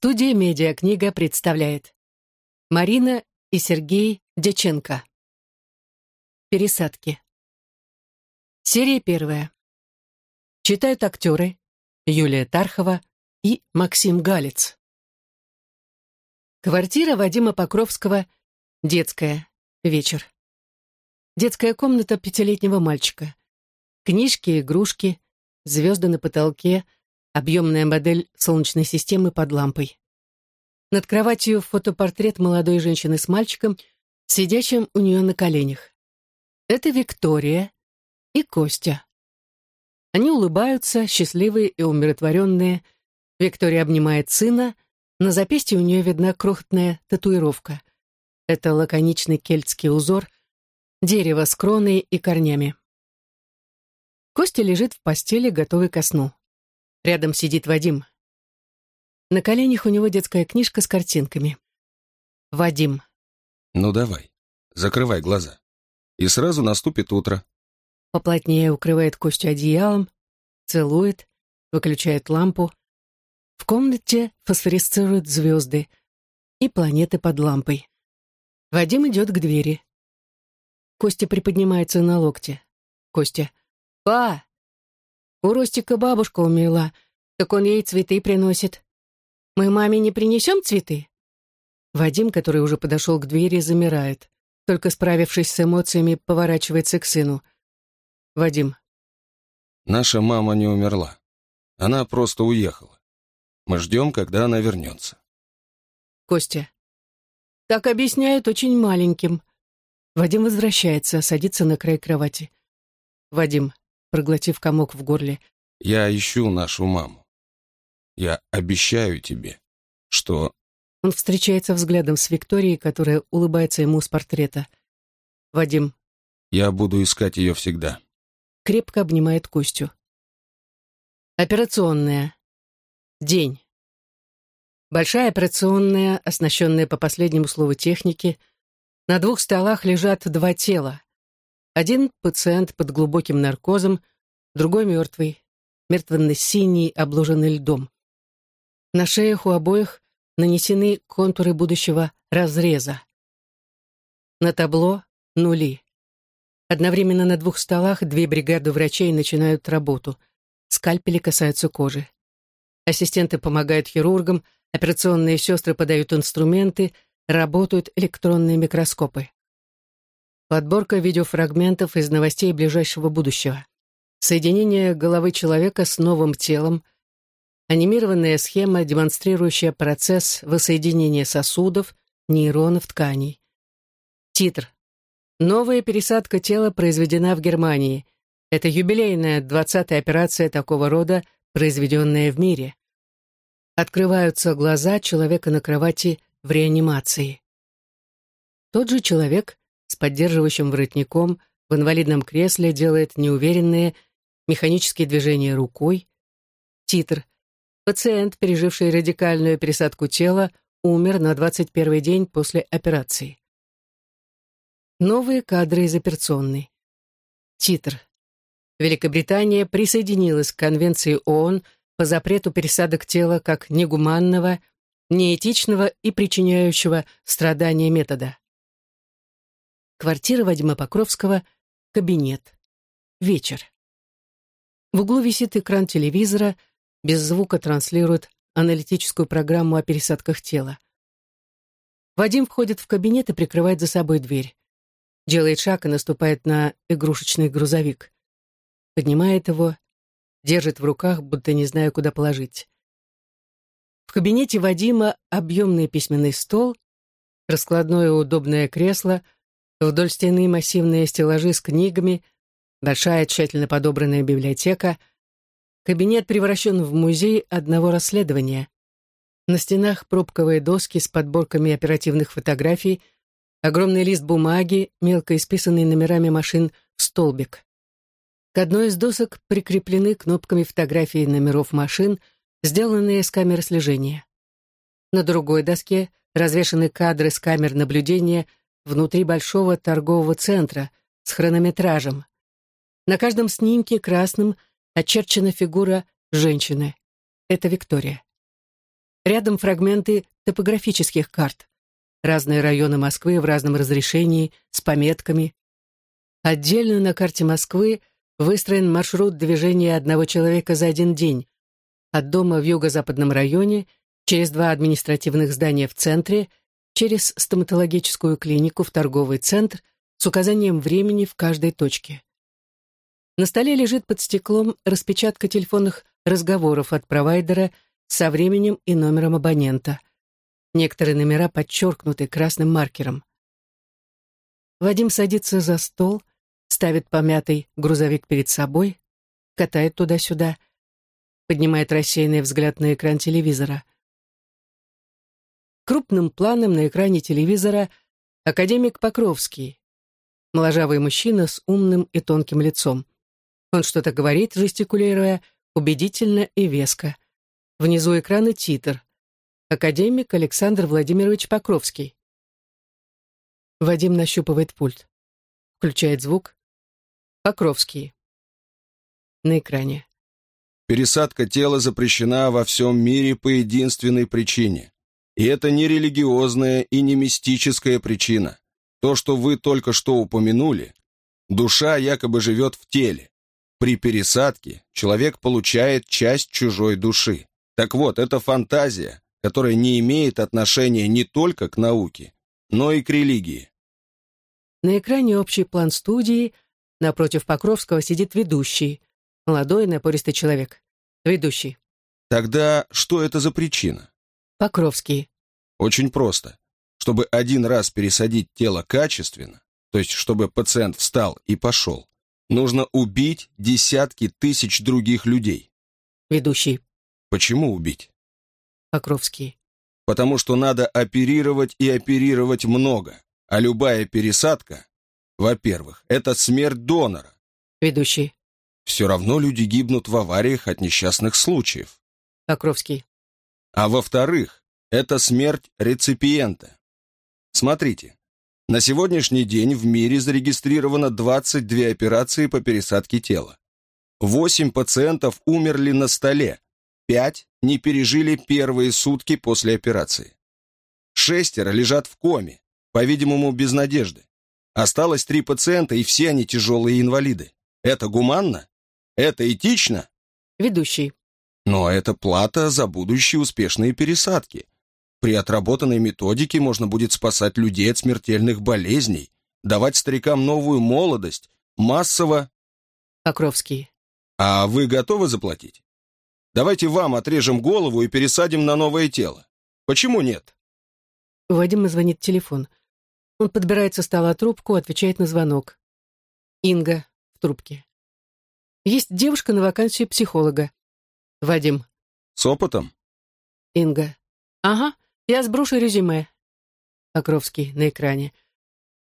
Студия «Медиакнига» представляет Марина и Сергей Дяченко Пересадки Серия первая Читают актеры Юлия Тархова и Максим Галец Квартира Вадима Покровского Детская. Вечер. Детская комната пятилетнего мальчика. Книжки, игрушки, звезды на потолке — объемная модель Солнечной системы под лампой. Над кроватью фотопортрет молодой женщины с мальчиком, сидящим у нее на коленях. Это Виктория и Костя. Они улыбаются, счастливые и умиротворенные. Виктория обнимает сына, на запястье у нее видна крохотная татуировка. Это лаконичный кельтский узор, дерево с кроной и корнями. Костя лежит в постели, готовый ко сну. Рядом сидит Вадим. На коленях у него детская книжка с картинками. Вадим. Ну давай, закрывай глаза. И сразу наступит утро. Поплотнее укрывает Костю одеялом, целует, выключает лампу. В комнате фосфорисцируют звезды и планеты под лампой. Вадим идет к двери. Костя приподнимается на локте. Костя. «Па, у Ростика бабушка умерла, так он ей цветы приносит. Мы маме не принесем цветы?» Вадим, который уже подошел к двери, замирает. Только справившись с эмоциями, поворачивается к сыну. Вадим. «Наша мама не умерла. Она просто уехала. Мы ждем, когда она вернется». Костя. «Так объясняют очень маленьким». Вадим возвращается, садится на край кровати. Вадим проглотив комок в горле. «Я ищу нашу маму. Я обещаю тебе, что...» Он встречается взглядом с Викторией, которая улыбается ему с портрета. Вадим. «Я буду искать ее всегда». Крепко обнимает Костю. Операционная. День. Большая операционная, оснащенная по последнему слову техники. На двух столах лежат два тела. Один пациент под глубоким наркозом, другой мертвый, мертвенно-синий, обложенный льдом. На шеях у обоих нанесены контуры будущего разреза. На табло — нули. Одновременно на двух столах две бригады врачей начинают работу. Скальпели касаются кожи. Ассистенты помогают хирургам, операционные сестры подают инструменты, работают электронные микроскопы. Подборка видеофрагментов из новостей ближайшего будущего. Соединение головы человека с новым телом. Анимированная схема, демонстрирующая процесс воссоединения сосудов, нейронов, тканей. Титр. Новая пересадка тела произведена в Германии. Это юбилейная 20-я операция такого рода, произведенная в мире. Открываются глаза человека на кровати в реанимации. Тот же человек с поддерживающим воротником в инвалидном кресле делает неуверенные механические движения рукой. Титр. Пациент, переживший радикальную пересадку тела, умер на 21 день после операции. Новые кадры из операционной. Титр. Великобритания присоединилась к Конвенции ООН по запрету пересадок тела как негуманного, неэтичного и причиняющего страдания метода. Квартира Вадима Покровского, кабинет. Вечер. В углу висит экран телевизора, без звука транслирует аналитическую программу о пересадках тела. Вадим входит в кабинет и прикрывает за собой дверь. Делает шаг и наступает на игрушечный грузовик. Поднимает его, держит в руках, будто не зная, куда положить. В кабинете Вадима объемный письменный стол, раскладное удобное кресло — Вдоль стены массивные стеллажи с книгами, большая тщательно подобранная библиотека. Кабинет превращен в музей одного расследования. На стенах пробковые доски с подборками оперативных фотографий, огромный лист бумаги, мелко исписанный номерами машин столбик. К одной из досок прикреплены кнопками фотографии номеров машин, сделанные с камер слежения. На другой доске развешаны кадры с камер наблюдения внутри большого торгового центра с хронометражем. На каждом снимке красным очерчена фигура женщины. Это Виктория. Рядом фрагменты топографических карт. Разные районы Москвы в разном разрешении, с пометками. Отдельно на карте Москвы выстроен маршрут движения одного человека за один день. От дома в юго-западном районе, через два административных здания в центре, через стоматологическую клинику в торговый центр с указанием времени в каждой точке. На столе лежит под стеклом распечатка телефонных разговоров от провайдера со временем и номером абонента. Некоторые номера подчеркнуты красным маркером. Вадим садится за стол, ставит помятый грузовик перед собой, катает туда-сюда, поднимает рассеянный взгляд на экран телевизора. Крупным планом на экране телевизора академик Покровский, моложавый мужчина с умным и тонким лицом. Он что-то говорит, жестикулируя, убедительно и веско. Внизу экрана титр. Академик Александр Владимирович Покровский. Вадим нащупывает пульт. Включает звук. Покровский. На экране. Пересадка тела запрещена во всем мире по единственной причине. И это не религиозная и не мистическая причина. То, что вы только что упомянули, душа якобы живет в теле, при пересадке человек получает часть чужой души. Так вот, это фантазия, которая не имеет отношения не только к науке, но и к религии. На экране общий план студии. Напротив Покровского сидит ведущий. Молодой, напористый человек. Ведущий. Тогда что это за причина? Покровский. Очень просто. Чтобы один раз пересадить тело качественно, то есть чтобы пациент встал и пошел, Нужно убить десятки тысяч других людей. Ведущий. Почему убить? Покровский. Потому что надо оперировать и оперировать много. А любая пересадка, во-первых, это смерть донора. Ведущий. Все равно люди гибнут в авариях от несчастных случаев. Покровский. А во-вторых, это смерть реципиента. Смотрите, на сегодняшний день в мире зарегистрировано 22 операции по пересадке тела. 8 пациентов умерли на столе, 5 не пережили первые сутки после операции. Шестеро лежат в коме, по-видимому, без надежды. Осталось три пациента, и все они тяжелые инвалиды. Это гуманно? Это этично? Ведущий. Но это плата за будущие успешные пересадки. При отработанной методике можно будет спасать людей от смертельных болезней, давать старикам новую молодость, массово... Покровский. А вы готовы заплатить? Давайте вам отрежем голову и пересадим на новое тело. Почему нет? У Вадима звонит телефон. Он подбирает со стола трубку, отвечает на звонок. Инга в трубке. Есть девушка на вакансию психолога. Вадим. С опытом? Инга. Ага. Я сброшу резюме. Покровский на экране.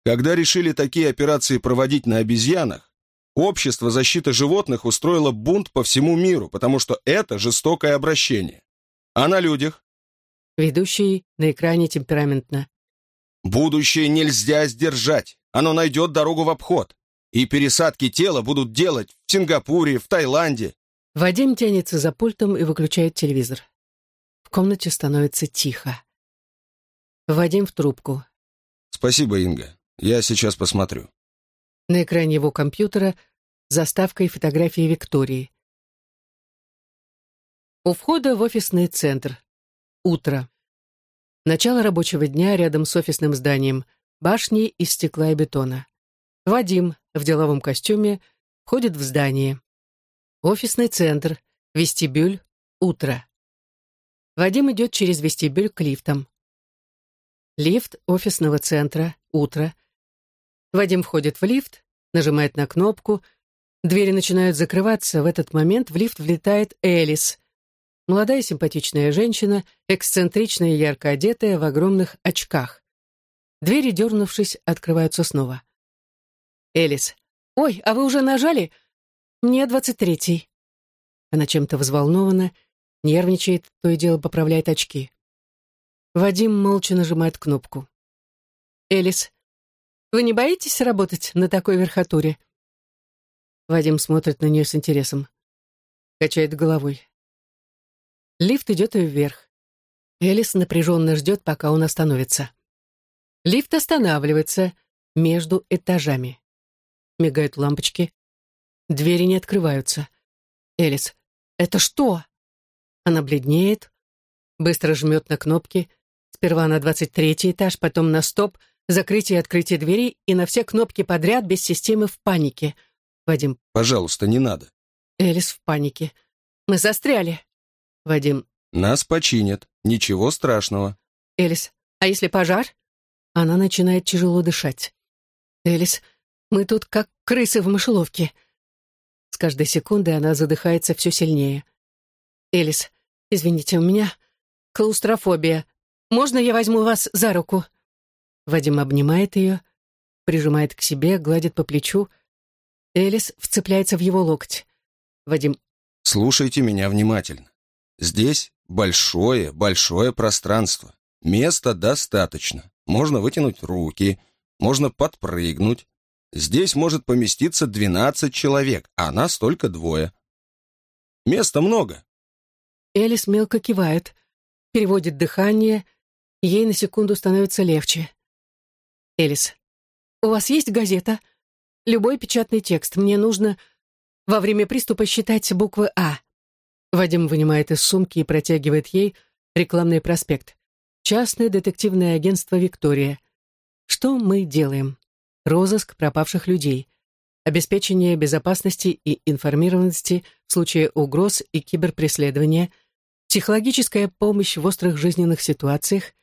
Когда решили такие операции проводить на обезьянах, Общество защиты животных устроило бунт по всему миру, потому что это жестокое обращение. А на людях? Ведущий на экране темпераментно. Будущее нельзя сдержать. Оно найдет дорогу в обход. И пересадки тела будут делать в Сингапуре, в Таиланде. Вадим тянется за пультом и выключает телевизор. В комнате становится тихо. Вадим в трубку. Спасибо, Инга. Я сейчас посмотрю. На экране его компьютера заставка и фотографии Виктории. У входа в офисный центр. Утро. Начало рабочего дня рядом с офисным зданием. Башни из стекла и бетона. Вадим в деловом костюме входит в здание. Офисный центр. Вестибюль. Утро. Вадим идет через вестибюль к лифтам. Лифт офисного центра. Утро. Вадим входит в лифт, нажимает на кнопку. Двери начинают закрываться. В этот момент в лифт влетает Элис. Молодая симпатичная женщина, эксцентричная и ярко одетая в огромных очках. Двери, дернувшись, открываются снова. Элис. «Ой, а вы уже нажали?» «Мне двадцать третий». Она чем-то взволнована, нервничает, то и дело поправляет очки. Вадим молча нажимает кнопку. «Элис, вы не боитесь работать на такой верхотуре?» Вадим смотрит на нее с интересом. Качает головой. Лифт идет вверх. Элис напряженно ждет, пока он остановится. Лифт останавливается между этажами. Мигают лампочки. Двери не открываются. Элис. «Это что?» Она бледнеет, быстро жмет на кнопки. Сперва на двадцать третий этаж, потом на стоп, закрытие и открытие дверей и на все кнопки подряд без системы в панике. Вадим. «Пожалуйста, не надо». Элис в панике. «Мы застряли». Вадим. «Нас починят. Ничего страшного». Элис. «А если пожар?» Она начинает тяжело дышать. Элис. «Мы тут как крысы в мышеловке». С каждой секундой она задыхается все сильнее. Элис. «Извините, у меня клаустрофобия. Можно я возьму вас за руку?» Вадим обнимает ее, прижимает к себе, гладит по плечу. Элис вцепляется в его локоть. Вадим. «Слушайте меня внимательно. Здесь большое, большое пространство. Места достаточно. Можно вытянуть руки, можно подпрыгнуть. Здесь может поместиться 12 человек, а нас только двое. Места много». Элис мелко кивает, переводит дыхание, ей на секунду становится легче. Элис. «У вас есть газета? Любой печатный текст. Мне нужно во время приступа считать буквы «А». Вадим вынимает из сумки и протягивает ей рекламный проспект. Частное детективное агентство «Виктория». Что мы делаем? Розыск пропавших людей. Обеспечение безопасности и информированности в случае угроз и киберпреследования. Психологическая помощь в острых жизненных ситуациях.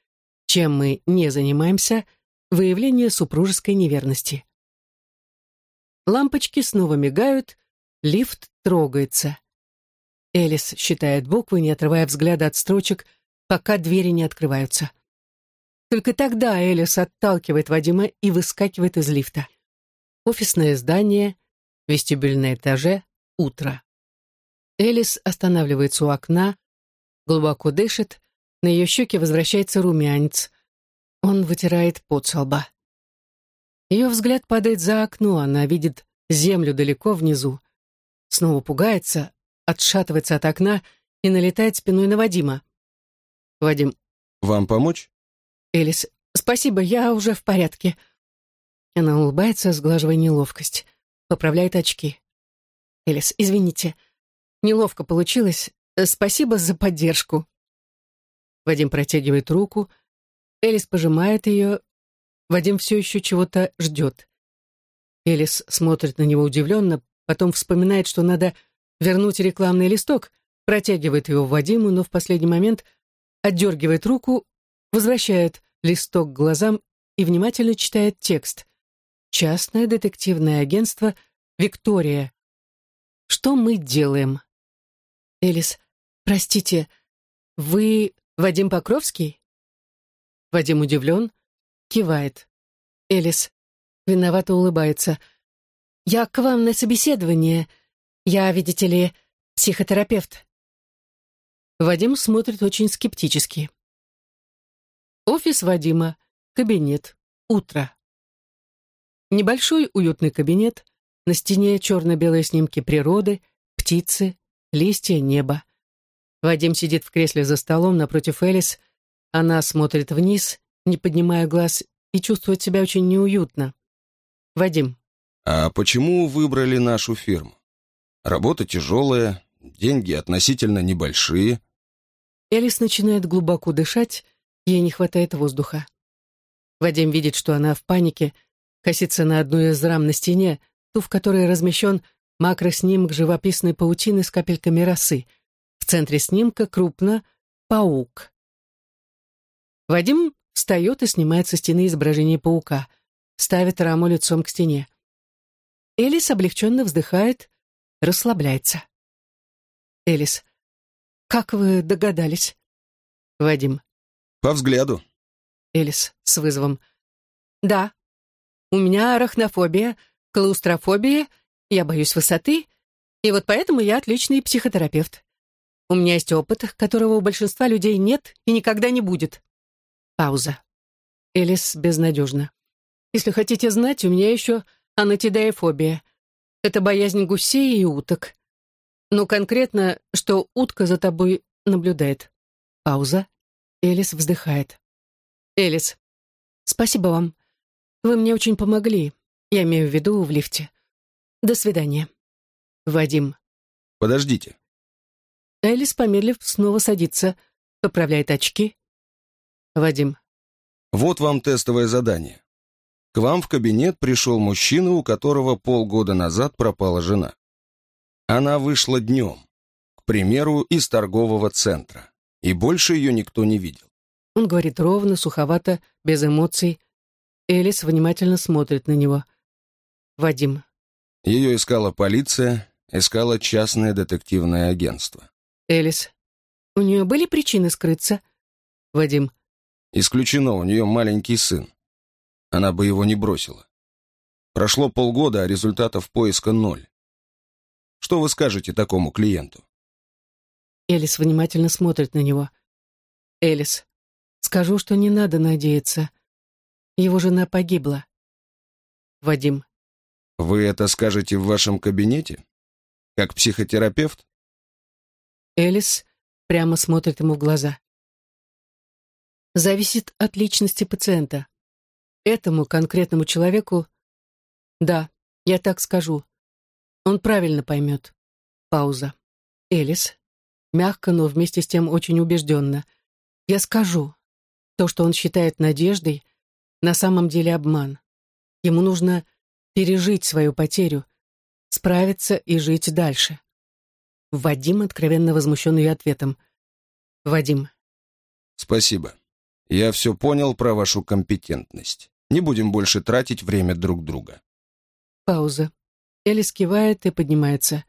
Чем мы не занимаемся – Выявление супружеской неверности. Лампочки снова мигают, лифт трогается. Элис считает буквы, не отрывая взгляда от строчек, пока двери не открываются. Только тогда Элис отталкивает Вадима и выскакивает из лифта. Офисное здание, вестибюль на этаже, утро. Элис останавливается у окна, глубоко дышит, на ее щеке возвращается румянец. Он вытирает пот со лба. Ее взгляд падает за окно, она видит землю далеко внизу. Снова пугается, отшатывается от окна и налетает спиной на Вадима. Вадим. «Вам помочь?» Элис. «Спасибо, я уже в порядке». Она улыбается, сглаживая неловкость. Поправляет очки. Элис. «Извините, неловко получилось. Спасибо за поддержку». Вадим протягивает руку, Элис пожимает ее. Вадим все еще чего-то ждет. Элис смотрит на него удивленно, потом вспоминает, что надо вернуть рекламный листок, протягивает его Вадиму, но в последний момент отдергивает руку, возвращает листок к глазам и внимательно читает текст. «Частное детективное агентство «Виктория». Что мы делаем?» Элис, простите, вы Вадим Покровский? Вадим удивлен, кивает. Элис виновато улыбается. «Я к вам на собеседование. Я, видите ли, психотерапевт». Вадим смотрит очень скептически. Офис Вадима, кабинет, утро. Небольшой уютный кабинет, на стене черно-белые снимки природы, птицы, листья, небо. Вадим сидит в кресле за столом напротив Элис, она смотрит вниз, не поднимая глаз, и чувствует себя очень неуютно. Вадим. «А почему выбрали нашу фирму? Работа тяжелая, деньги относительно небольшие». Элис начинает глубоко дышать, ей не хватает воздуха. Вадим видит, что она в панике, косится на одну из рам на стене, ту, в которой размещен макроснимок живописной паутины с капельками росы. В центре снимка крупно паук. Вадим встает и снимает со стены изображение паука, ставит раму лицом к стене. Элис облегченно вздыхает, расслабляется. Элис. «Как вы догадались?» Вадим. «По взгляду». Элис с вызовом. «Да. У меня арахнофобия, клаустрофобия, я боюсь высоты, и вот поэтому я отличный психотерапевт. У меня есть опыт, которого у большинства людей нет и никогда не будет. Пауза. Элис безнадежна. «Если хотите знать, у меня еще анатидеофобия. Это боязнь гусей и уток. Но конкретно, что утка за тобой наблюдает. Пауза. Элис вздыхает. Элис, спасибо вам. Вы мне очень помогли. Я имею в виду в лифте. До свидания. Вадим. Подождите. Элис, помедлив, снова садится, поправляет очки. Вадим. Вот вам тестовое задание. К вам в кабинет пришел мужчина, у которого полгода назад пропала жена. Она вышла днем, к примеру, из торгового центра, и больше ее никто не видел. Он говорит ровно, суховато, без эмоций. Элис внимательно смотрит на него. Вадим. Ее искала полиция, искала частное детективное агентство. Элис. У нее были причины скрыться? Вадим. Исключено, у нее маленький сын. Она бы его не бросила. Прошло полгода, а результатов поиска ноль. Что вы скажете такому клиенту? Элис внимательно смотрит на него. Элис. Скажу, что не надо надеяться. Его жена погибла. Вадим. Вы это скажете в вашем кабинете? Как психотерапевт? Элис прямо смотрит ему в глаза. Зависит от личности пациента. Этому конкретному человеку, да, я так скажу. Он правильно поймет. Пауза. Элис, мягко, но вместе с тем очень убежденно. Я скажу, то, что он считает надеждой, на самом деле обман. Ему нужно пережить свою потерю, справиться и жить дальше. Вадим откровенно возмущен ее ответом. Вадим. Спасибо. Я все понял про вашу компетентность. Не будем больше тратить время друг друга. Пауза. Элис кивает и поднимается.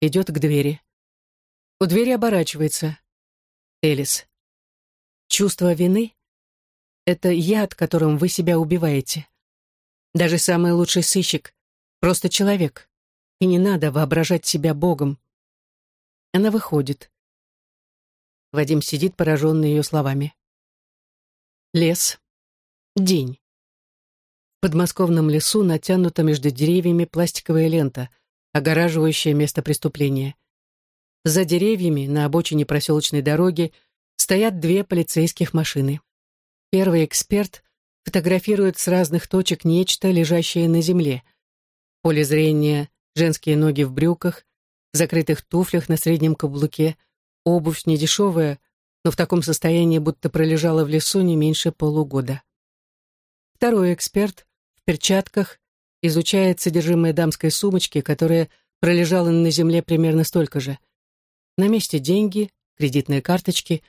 Идет к двери. У двери оборачивается. Элис. Чувство вины это яд, которым вы себя убиваете. Даже самый лучший сыщик — просто человек. И не надо воображать себя Богом. Она выходит. Вадим сидит, пораженный ее словами. Лес. День. В подмосковном лесу натянута между деревьями пластиковая лента, огораживающая место преступления. За деревьями на обочине проселочной дороги стоят две полицейских машины. Первый эксперт фотографирует с разных точек нечто, лежащее на земле. Поле зрения, женские ноги в брюках, закрытых туфлях на среднем каблуке, обувь недешевая, но в таком состоянии, будто пролежала в лесу не меньше полугода. Второй эксперт в перчатках изучает содержимое дамской сумочки, которая пролежала на земле примерно столько же. На месте деньги, кредитные карточки,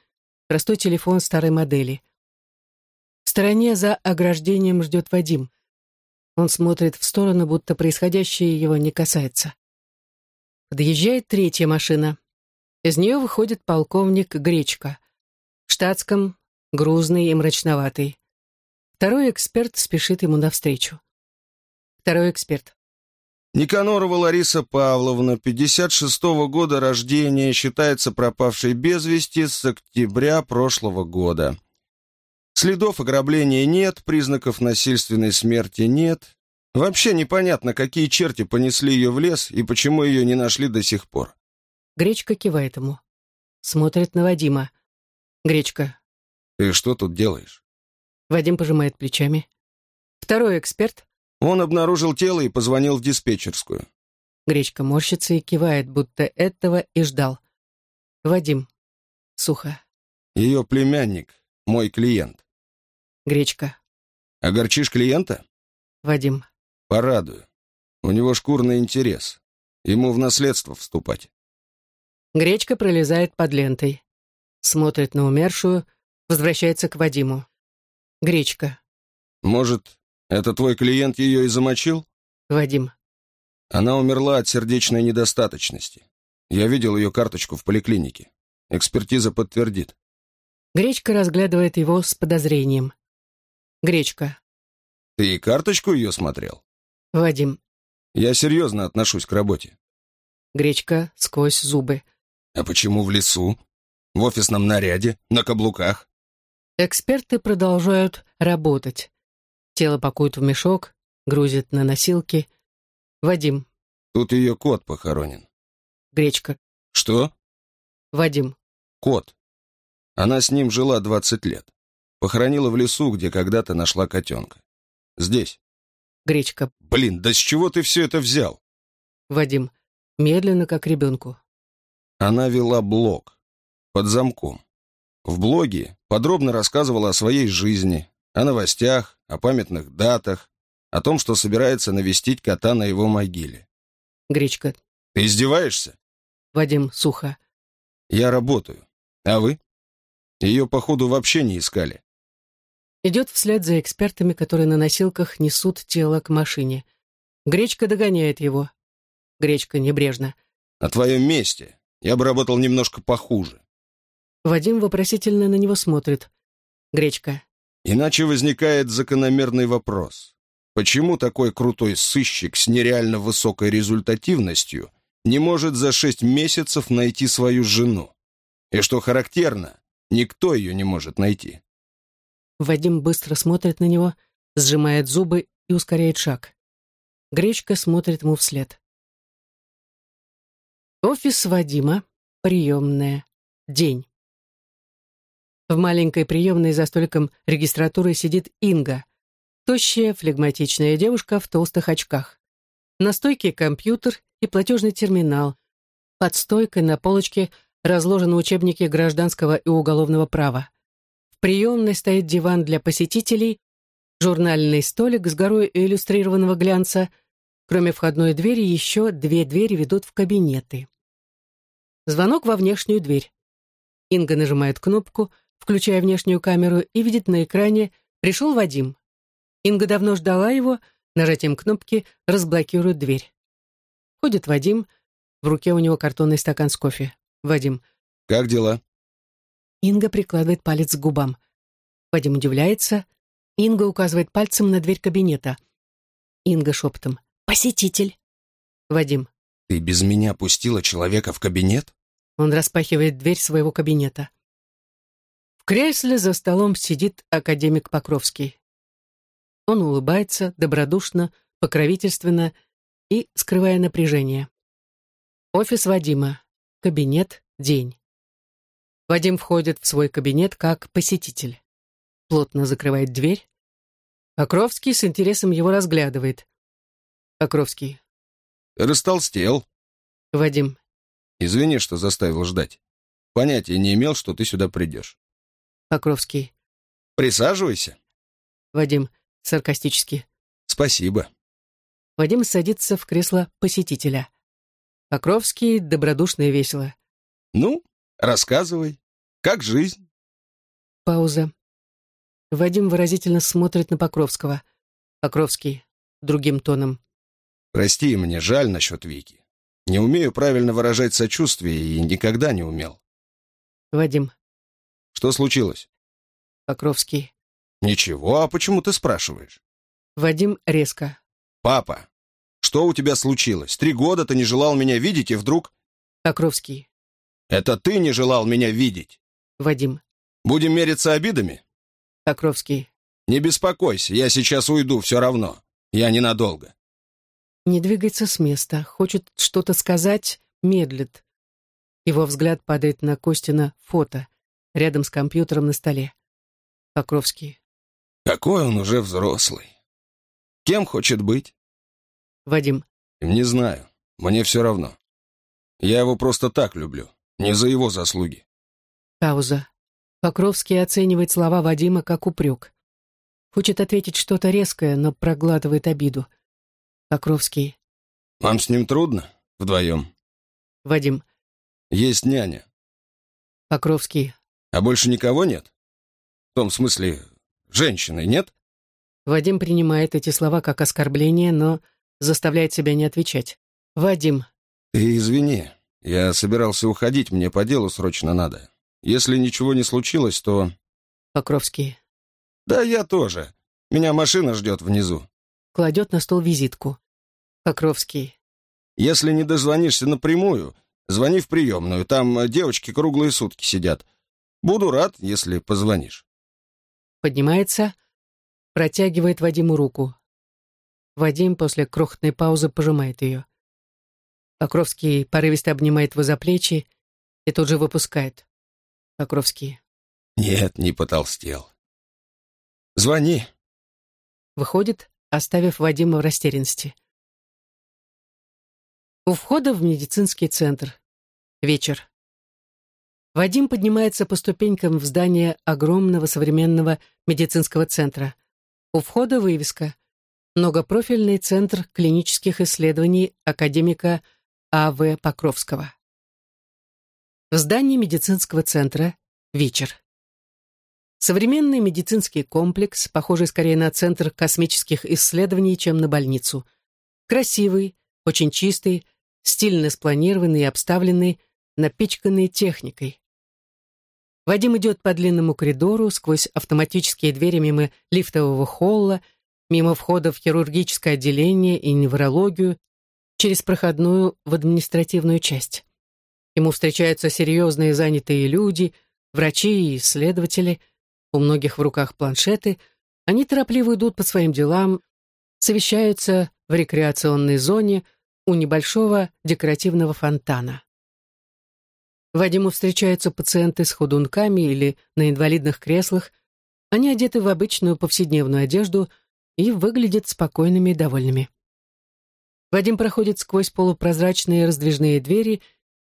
простой телефон старой модели — стороне за ограждением ждет Вадим. Он смотрит в сторону, будто происходящее его не касается. Подъезжает третья машина. Из нее выходит полковник Гречка. В штатском, грузный и мрачноватый. Второй эксперт спешит ему навстречу. Второй эксперт. Никанорова Лариса Павловна, 56-го года рождения, считается пропавшей без вести с октября прошлого года. Следов ограбления нет, признаков насильственной смерти нет. Вообще непонятно, какие черти понесли ее в лес и почему ее не нашли до сих пор. Гречка кивает ему. Смотрит на Вадима. Гречка. Ты что тут делаешь? Вадим пожимает плечами. Второй эксперт. Он обнаружил тело и позвонил в диспетчерскую. Гречка морщится и кивает, будто этого и ждал. Вадим. Сухо. Ее племянник, мой клиент. Гречка. Огорчишь клиента? Вадим. Порадую. У него шкурный интерес. Ему в наследство вступать. Гречка пролезает под лентой. Смотрит на умершую, возвращается к Вадиму. Гречка. Может, это твой клиент ее и замочил? Вадим. Она умерла от сердечной недостаточности. Я видел ее карточку в поликлинике. Экспертиза подтвердит. Гречка разглядывает его с подозрением. Гречка. Ты и карточку ее смотрел? Вадим. Я серьезно отношусь к работе. Гречка сквозь зубы. А почему в лесу? В офисном наряде? На каблуках? Эксперты продолжают работать. Тело пакуют в мешок, грузят на носилки. Вадим. Тут ее кот похоронен. Гречка. Что? Вадим. Кот. Она с ним жила 20 лет. Похоронила в лесу, где когда-то нашла котенка. Здесь. Гречка. Блин, да с чего ты все это взял? Вадим. Медленно, как ребенку. Она вела блог. Под замком. В блоге подробно рассказывала о своей жизни, о новостях, о памятных датах, о том, что собирается навестить кота на его могиле. Гречка. Ты издеваешься? Вадим сухо. Я работаю. А вы? Ее, походу, вообще не искали. Идет вслед за экспертами, которые на носилках несут тело к машине. Гречка догоняет его. Гречка небрежно. На твоем месте я бы работал немножко похуже. Вадим вопросительно на него смотрит. Гречка. Иначе возникает закономерный вопрос. Почему такой крутой сыщик с нереально высокой результативностью не может за шесть месяцев найти свою жену? И что характерно, никто ее не может найти. Вадим быстро смотрит на него, сжимает зубы и ускоряет шаг. Гречка смотрит ему вслед. Офис Вадима, приемная, день. В маленькой приемной за столиком регистратуры сидит Инга, тощая, флегматичная девушка в толстых очках. На стойке компьютер и платежный терминал. Под стойкой на полочке разложены учебники гражданского и уголовного права. В приемной стоит диван для посетителей, журнальный столик с горой иллюстрированного глянца. Кроме входной двери, еще две двери ведут в кабинеты. Звонок во внешнюю дверь. Инга нажимает кнопку — включая внешнюю камеру, и видит на экране «Пришел Вадим». Инга давно ждала его, нажатием кнопки разблокирует дверь. Ходит Вадим, в руке у него картонный стакан с кофе. Вадим. «Как дела?» Инга прикладывает палец к губам. Вадим удивляется. Инга указывает пальцем на дверь кабинета. Инга шепотом. «Посетитель». Вадим. «Ты без меня пустила человека в кабинет?» Он распахивает дверь своего кабинета. В кресле за столом сидит академик Покровский. Он улыбается, добродушно, покровительственно и скрывая напряжение. Офис Вадима. Кабинет. День. Вадим входит в свой кабинет как посетитель. Плотно закрывает дверь. Покровский с интересом его разглядывает. Покровский. Растолстел. Вадим. Извини, что заставил ждать. Понятия не имел, что ты сюда придешь. Покровский. Присаживайся. Вадим саркастически. Спасибо. Вадим садится в кресло посетителя. Покровский добродушно и весело. Ну, рассказывай. Как жизнь? Пауза. Вадим выразительно смотрит на Покровского. Покровский другим тоном. Прости, мне жаль насчет Вики. Не умею правильно выражать сочувствие и никогда не умел. Вадим. Что случилось? Покровский. Ничего, а почему ты спрашиваешь? Вадим резко. Папа, что у тебя случилось? Три года ты не желал меня видеть, и вдруг... Покровский. Это ты не желал меня видеть. Вадим. Будем мериться обидами? Покровский. Не беспокойся, я сейчас уйду все равно. Я ненадолго. Не двигается с места, хочет что-то сказать, медлит. Его взгляд падает на Костина фото рядом с компьютером на столе. Покровский. Какой он уже взрослый. Кем хочет быть? Вадим. Не знаю. Мне все равно. Я его просто так люблю. Не за его заслуги. Пауза. Покровский оценивает слова Вадима как упрек. Хочет ответить что-то резкое, но проглатывает обиду. Покровский. Вам с ним трудно? Вдвоем? Вадим. Есть няня. Покровский. А больше никого нет? В том смысле, женщины нет? Вадим принимает эти слова как оскорбление, но заставляет себя не отвечать. Вадим. Ты извини. Я собирался уходить, мне по делу срочно надо. Если ничего не случилось, то... Покровский. Да я тоже. Меня машина ждет внизу. Кладет на стол визитку. Покровский. Если не дозвонишься напрямую, звони в приемную. Там девочки круглые сутки сидят. Буду рад, если позвонишь. Поднимается, протягивает Вадиму руку. Вадим после крохотной паузы пожимает ее. Покровский порывисто обнимает его за плечи и тут же выпускает. Покровский. Нет, не потолстел. Звони. Выходит, оставив Вадима в растерянности. У входа в медицинский центр. Вечер. Вадим поднимается по ступенькам в здание огромного современного медицинского центра. У входа вывеска «Многопрофильный центр клинических исследований академика А.В. Покровского». В здании медицинского центра вечер. Современный медицинский комплекс, похожий скорее на центр космических исследований, чем на больницу. Красивый, очень чистый, стильно спланированный и обставленный, напичканный техникой. Вадим идет по длинному коридору, сквозь автоматические двери мимо лифтового холла, мимо входа в хирургическое отделение и неврологию, через проходную в административную часть. Ему встречаются серьезные занятые люди, врачи и исследователи, у многих в руках планшеты, они торопливо идут по своим делам, совещаются в рекреационной зоне у небольшого декоративного фонтана. Вадиму встречаются пациенты с ходунками или на инвалидных креслах. Они одеты в обычную повседневную одежду и выглядят спокойными и довольными. Вадим проходит сквозь полупрозрачные раздвижные двери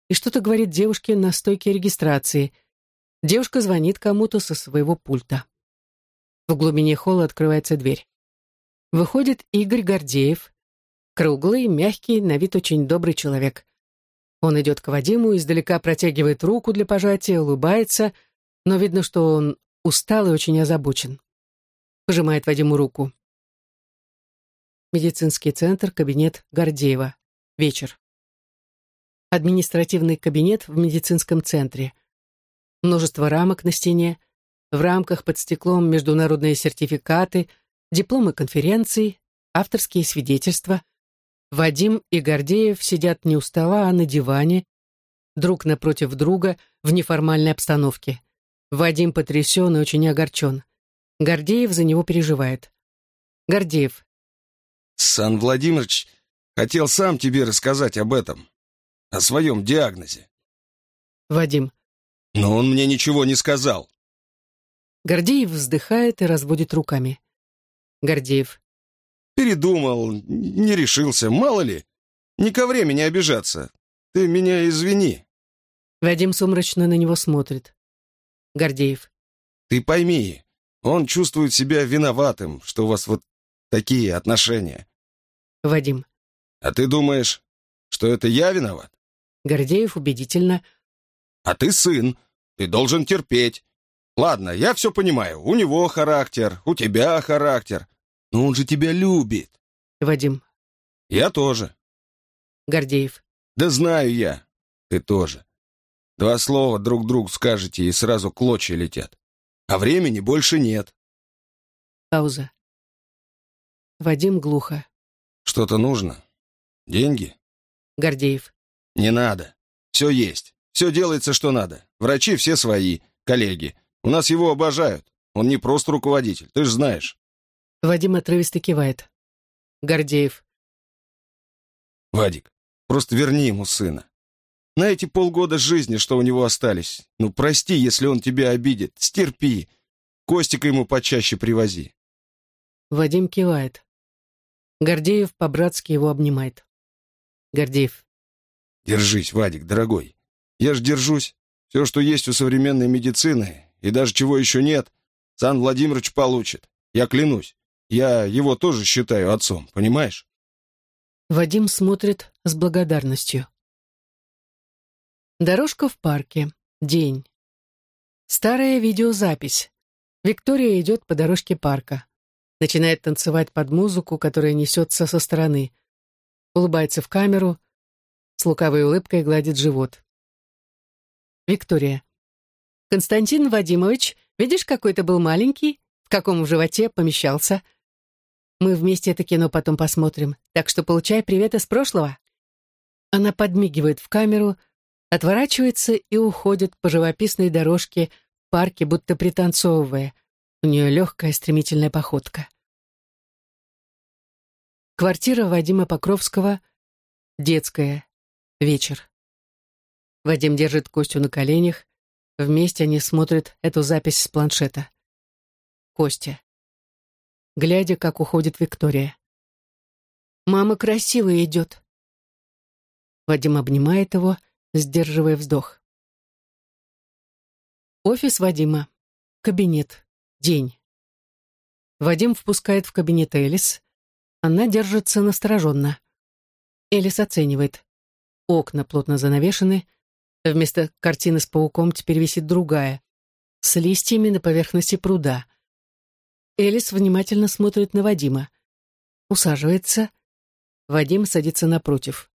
и что-то говорит девушке на стойке регистрации. Девушка звонит кому-то со своего пульта. В глубине холла открывается дверь. Выходит Игорь Гордеев, круглый, мягкий, на вид очень добрый человек. Он идет к Вадиму, издалека протягивает руку для пожатия, улыбается, но видно, что он устал и очень озабочен. Пожимает Вадиму руку. Медицинский центр, кабинет Гордеева. Вечер. Административный кабинет в медицинском центре. Множество рамок на стене. В рамках под стеклом международные сертификаты, дипломы конференций, авторские свидетельства. Вадим и Гордеев сидят не у стола, а на диване, друг напротив друга, в неформальной обстановке. Вадим потрясен и очень огорчен. Гордеев за него переживает. Гордеев. Сан Владимирович хотел сам тебе рассказать об этом, о своем диагнозе. Вадим. Но он мне ничего не сказал. Гордеев вздыхает и разводит руками. Гордеев. Передумал, не решился, мало ли. Не ко времени обижаться. Ты меня извини. Вадим сумрачно на него смотрит. Гордеев. Ты пойми, он чувствует себя виноватым, что у вас вот такие отношения. Вадим. А ты думаешь, что это я виноват? Гордеев убедительно. А ты сын, ты должен терпеть. Ладно, я все понимаю, у него характер, у тебя характер. Но он же тебя любит. Вадим. Я тоже. Гордеев. Да знаю я. Ты тоже. Два слова друг другу скажете, и сразу клочья летят. А времени больше нет. Пауза. Вадим глухо. Что-то нужно? Деньги? Гордеев. Не надо. Все есть. Все делается, что надо. Врачи все свои, коллеги. У нас его обожают. Он не просто руководитель, ты же знаешь. Вадим отрывисто кивает. Гордеев. Вадик, просто верни ему сына. На эти полгода жизни, что у него остались. Ну, прости, если он тебя обидит. Стерпи. Костика ему почаще привози. Вадим кивает. Гордеев по-братски его обнимает. Гордеев. Держись, Вадик, дорогой. Я ж держусь. Все, что есть у современной медицины, и даже чего еще нет, Сан Владимирович получит. Я клянусь. Я его тоже считаю отцом, понимаешь? Вадим смотрит с благодарностью. Дорожка в парке. День. Старая видеозапись. Виктория идет по дорожке парка. Начинает танцевать под музыку, которая несется со стороны. Улыбается в камеру. С лукавой улыбкой гладит живот. Виктория. «Константин Вадимович, видишь, какой ты был маленький? В каком животе помещался?» Мы вместе это кино потом посмотрим, так что получай привет из прошлого». Она подмигивает в камеру, отворачивается и уходит по живописной дорожке в парке, будто пританцовывая. У нее легкая стремительная походка. Квартира Вадима Покровского, детская, вечер. Вадим держит Костю на коленях, Вместе они смотрят эту запись с планшета. Костя. Глядя, как уходит Виктория. «Мама красиво идет». Вадим обнимает его, сдерживая вздох. Офис Вадима. Кабинет. День. Вадим впускает в кабинет Элис. Она держится настороженно. Элис оценивает. Окна плотно занавешены. Вместо картины с пауком теперь висит другая, с листьями на поверхности пруда. Элис внимательно смотрит на Вадима. Усаживается. Вадим садится напротив.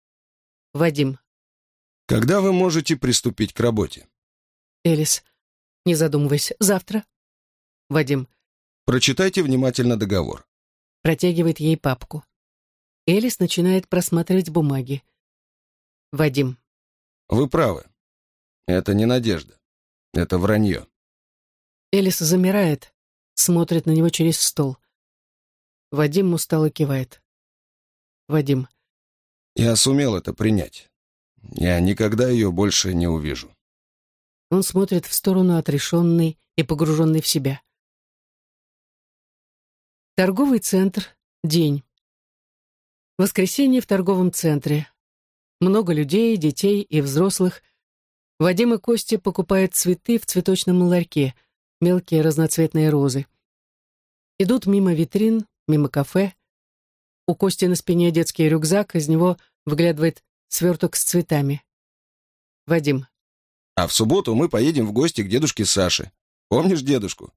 Вадим. Когда вы можете приступить к работе? Элис. Не задумываясь. Завтра. Вадим. Прочитайте внимательно договор. Протягивает ей папку. Элис начинает просматривать бумаги. Вадим. Вы правы. Это не надежда. Это вранье. Элис замирает, смотрит на него через стол. Вадим устало кивает. Вадим. Я сумел это принять. Я никогда ее больше не увижу. Он смотрит в сторону отрешенный и погруженный в себя. Торговый центр. День. Воскресенье в торговом центре. Много людей, детей и взрослых – Вадим и Костя покупают цветы в цветочном ларьке, мелкие разноцветные розы. Идут мимо витрин, мимо кафе. У Кости на спине детский рюкзак, из него выглядывает сверток с цветами. Вадим. А в субботу мы поедем в гости к дедушке Саше. Помнишь дедушку?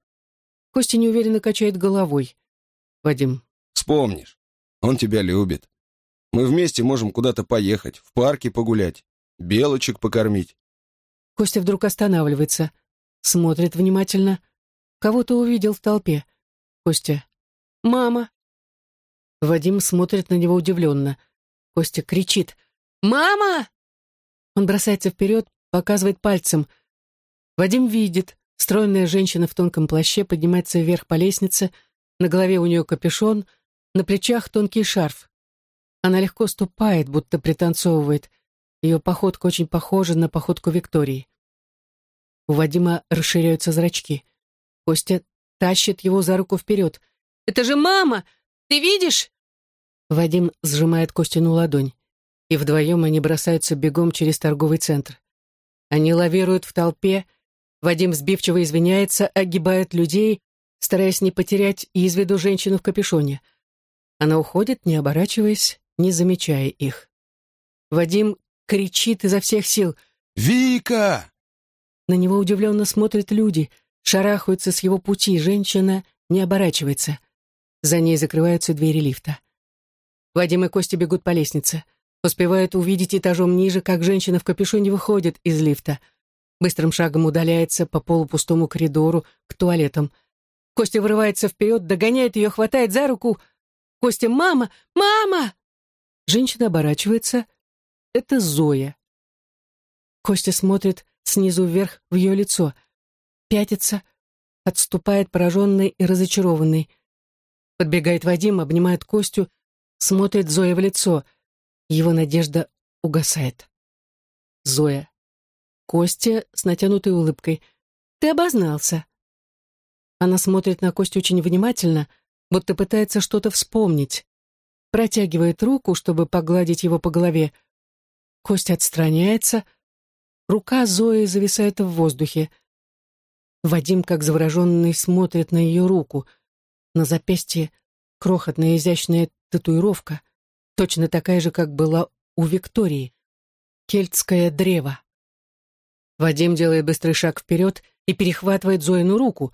Костя неуверенно качает головой. Вадим. Вспомнишь. Он тебя любит. Мы вместе можем куда-то поехать, в парке погулять, белочек покормить. Костя вдруг останавливается, смотрит внимательно. Кого-то увидел в толпе. Костя. «Мама!» Вадим смотрит на него удивленно. Костя кричит. «Мама!» Он бросается вперед, показывает пальцем. Вадим видит. Стройная женщина в тонком плаще поднимается вверх по лестнице. На голове у нее капюшон, на плечах тонкий шарф. Она легко ступает, будто пританцовывает. Ее походка очень похожа на походку Виктории. У Вадима расширяются зрачки. Костя тащит его за руку вперед. «Это же мама! Ты видишь?» Вадим сжимает Костину ладонь. И вдвоем они бросаются бегом через торговый центр. Они лавируют в толпе. Вадим сбивчиво извиняется, огибает людей, стараясь не потерять из виду женщину в капюшоне. Она уходит, не оборачиваясь, не замечая их. Вадим кричит изо всех сил. «Вика!» На него удивленно смотрят люди, шарахаются с его пути, женщина не оборачивается. За ней закрываются двери лифта. Вадим и Костя бегут по лестнице. Успевают увидеть этажом ниже, как женщина в капюшоне выходит из лифта. Быстрым шагом удаляется по полупустому коридору к туалетам. Костя вырывается вперед, догоняет ее, хватает за руку. «Костя, мама! Мама!» Женщина оборачивается. Это Зоя. Костя смотрит снизу вверх в ее лицо. Пятится, отступает пораженный и разочарованный. Подбегает Вадим, обнимает Костю, смотрит Зоя в лицо. Его надежда угасает. Зоя. Костя с натянутой улыбкой. «Ты обознался». Она смотрит на Костю очень внимательно, будто пытается что-то вспомнить. Протягивает руку, чтобы погладить его по голове. Костя отстраняется, Рука Зои зависает в воздухе. Вадим, как завороженный, смотрит на ее руку. На запястье крохотная изящная татуировка, точно такая же, как была у Виктории. Кельтское древо. Вадим делает быстрый шаг вперед и перехватывает Зоину руку.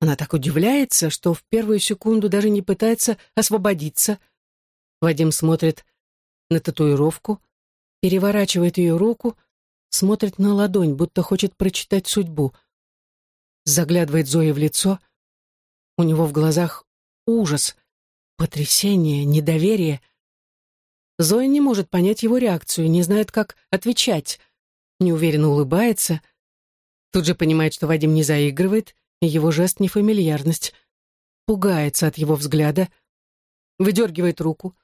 Она так удивляется, что в первую секунду даже не пытается освободиться. Вадим смотрит на татуировку, переворачивает ее руку — смотрит на ладонь, будто хочет прочитать судьбу. Заглядывает Зоe в лицо. У него в глазах ужас, потрясение, недоверие. Зоя не может понять его реакцию, не знает, как отвечать. Неуверенно улыбается. Тут же понимает, что Вадим не заигрывает, и его жест не фамильярность. Пугается от его взгляда, выдергивает руку,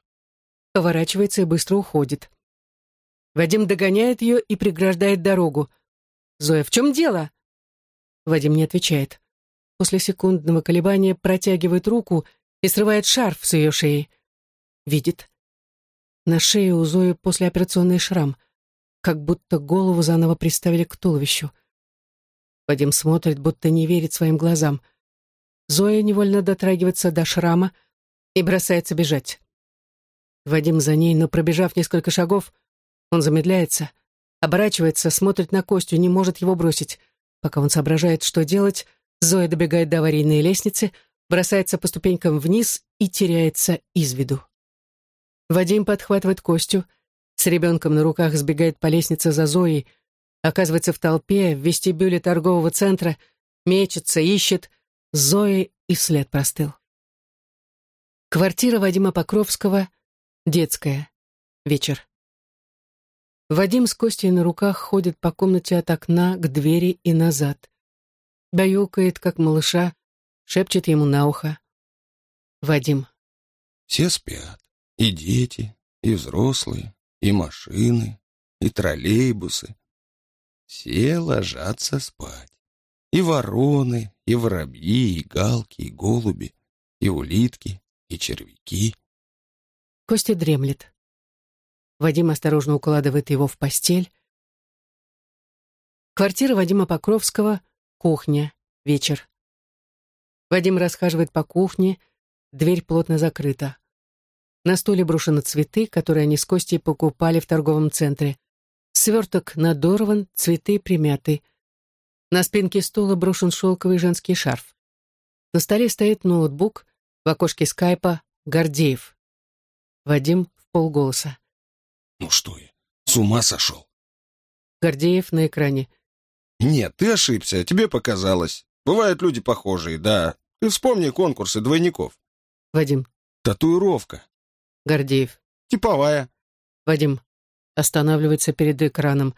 поворачивается и быстро уходит. Вадим догоняет ее и преграждает дорогу. «Зоя, в чем дело?» Вадим не отвечает. После секундного колебания протягивает руку и срывает шарф с ее шеи. Видит. На шее у Зои послеоперационный шрам, как будто голову заново приставили к туловищу. Вадим смотрит, будто не верит своим глазам. Зоя невольно дотрагивается до шрама и бросается бежать. Вадим за ней, но пробежав несколько шагов, он замедляется, оборачивается, смотрит на Костю, не может его бросить. Пока он соображает, что делать, Зоя добегает до аварийной лестницы, бросается по ступенькам вниз и теряется из виду. Вадим подхватывает Костю, с ребенком на руках сбегает по лестнице за Зоей, оказывается в толпе, в вестибюле торгового центра, мечется, ищет. Зои и след простыл. Квартира Вадима Покровского, детская. Вечер. Вадим с Костей на руках ходит по комнате от окна к двери и назад. Баюкает, как малыша, шепчет ему на ухо. Вадим. Все спят. И дети, и взрослые, и машины, и троллейбусы. Все ложатся спать. И вороны, и воробьи, и галки, и голуби, и улитки, и червяки. Костя дремлет. Вадим осторожно укладывает его в постель. Квартира Вадима Покровского, кухня, вечер. Вадим расхаживает по кухне, дверь плотно закрыта. На стуле брошены цветы, которые они с Костей покупали в торговом центре. Сверток надорван, цветы примяты. На спинке стула брошен шелковый женский шарф. На столе стоит ноутбук, в окошке скайпа Гордеев. Вадим в полголоса. «Ну что я, с ума сошел?» Гордеев на экране. «Нет, ты ошибся, тебе показалось. Бывают люди похожие, да. Ты вспомни конкурсы двойников». Вадим. «Татуировка. Гордеев. Типовая. Вадим останавливается перед экраном.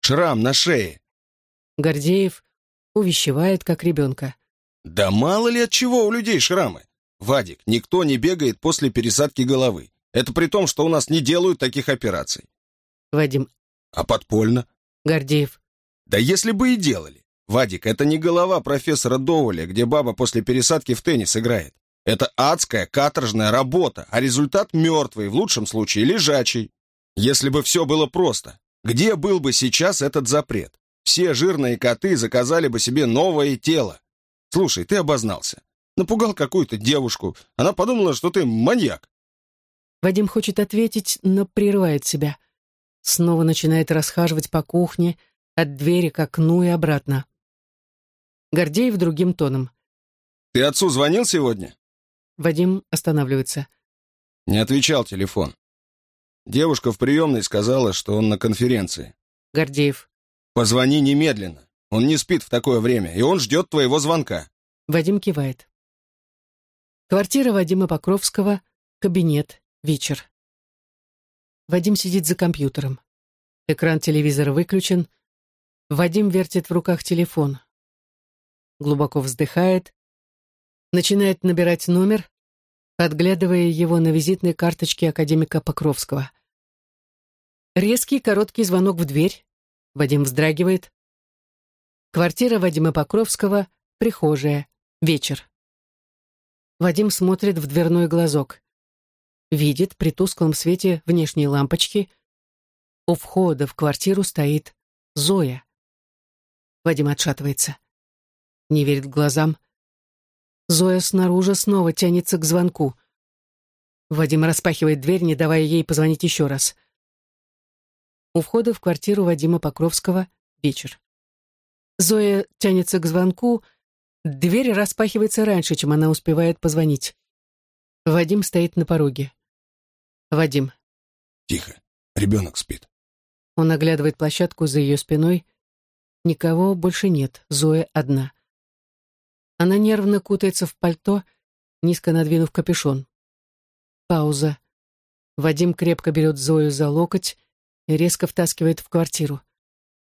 Шрам на шее. Гордеев увещевает, как ребенка. Да мало ли от чего у людей шрамы. Вадик, никто не бегает после пересадки головы. Это при том, что у нас не делают таких операций. Вадим. А подпольно? Гордеев. Да если бы и делали. Вадик, это не голова профессора Доуля, где баба после пересадки в теннис играет. Это адская каторжная работа, а результат мертвый, в лучшем случае лежачий. Если бы все было просто, где был бы сейчас этот запрет? Все жирные коты заказали бы себе новое тело. Слушай, ты обознался. Напугал какую-то девушку. Она подумала, что ты маньяк. Вадим хочет ответить, но прерывает себя. Снова начинает расхаживать по кухне, от двери к окну и обратно. Гордеев другим тоном. «Ты отцу звонил сегодня?» Вадим останавливается. Не отвечал телефон. Девушка в приемной сказала, что он на конференции. Гордеев. Позвони немедленно. Он не спит в такое время, и он ждет твоего звонка. Вадим кивает. Квартира Вадима Покровского, кабинет, вечер. Вадим сидит за компьютером. Экран телевизора выключен. Вадим вертит в руках телефон. Глубоко вздыхает, начинает набирать номер, подглядывая его на визитной карточке академика Покровского. Резкий короткий звонок в дверь. Вадим вздрагивает. Квартира Вадима Покровского, прихожая, вечер. Вадим смотрит в дверной глазок. Видит при тусклом свете внешней лампочки. У входа в квартиру стоит Зоя. Вадим отшатывается. Не верит глазам. Зоя снаружи снова тянется к звонку. Вадим распахивает дверь, не давая ей позвонить еще раз. У входа в квартиру Вадима Покровского вечер. Зоя тянется к звонку, дверь распахивается раньше, чем она успевает позвонить. Вадим стоит на пороге. Вадим. Тихо, ребенок спит. Он оглядывает площадку за ее спиной. Никого больше нет, Зоя одна. Она нервно кутается в пальто, низко надвинув капюшон. Пауза. Вадим крепко берет Зою за локоть и резко втаскивает в квартиру.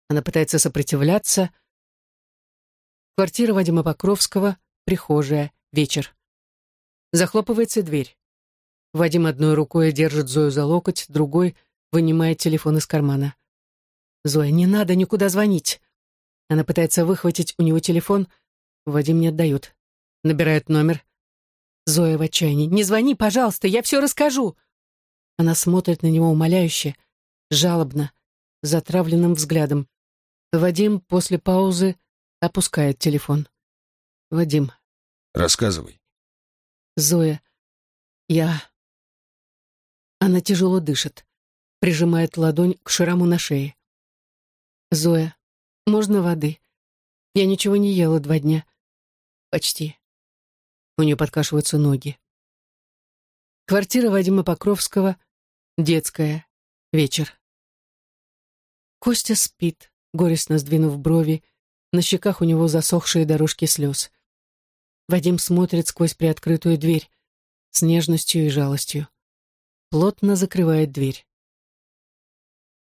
Она пытается сопротивляться. Квартира Вадима Покровского, прихожая, вечер. Захлопывается дверь. Вадим одной рукой держит Зою за локоть, другой вынимает телефон из кармана. «Зоя, не надо никуда звонить!» Она пытается выхватить у него телефон. Вадим не отдает. Набирает номер. Зоя в отчаянии. «Не звони, пожалуйста, я все расскажу!» Она смотрит на него умоляюще, жалобно, затравленным взглядом. Вадим после паузы опускает телефон. «Вадим». «Рассказывай». «Зоя, я...» Она тяжело дышит, прижимает ладонь к шраму на шее. «Зоя, можно воды? Я ничего не ела два дня. Почти». У нее подкашиваются ноги. Квартира Вадима Покровского, детская, вечер. Костя спит, горестно сдвинув брови, на щеках у него засохшие дорожки слез. Вадим смотрит сквозь приоткрытую дверь с нежностью и жалостью. Плотно закрывает дверь.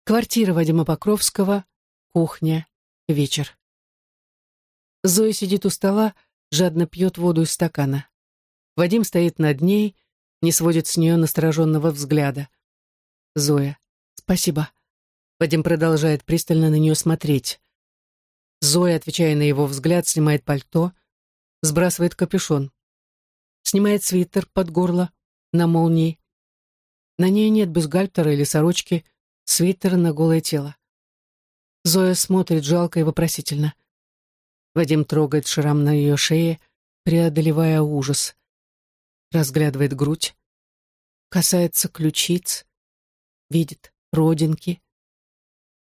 Квартира Вадима Покровского, кухня, вечер. Зоя сидит у стола, жадно пьет воду из стакана. Вадим стоит над ней, не сводит с нее настороженного взгляда. Зоя. «Спасибо». Вадим продолжает пристально на нее смотреть. Зоя, отвечая на его взгляд, снимает пальто, сбрасывает капюшон. Снимает свитер под горло, на молнии. На ней нет бюстгальтера или сорочки, свитер на голое тело. Зоя смотрит жалко и вопросительно. Вадим трогает шрам на ее шее, преодолевая ужас. Разглядывает грудь, касается ключиц, видит родинки.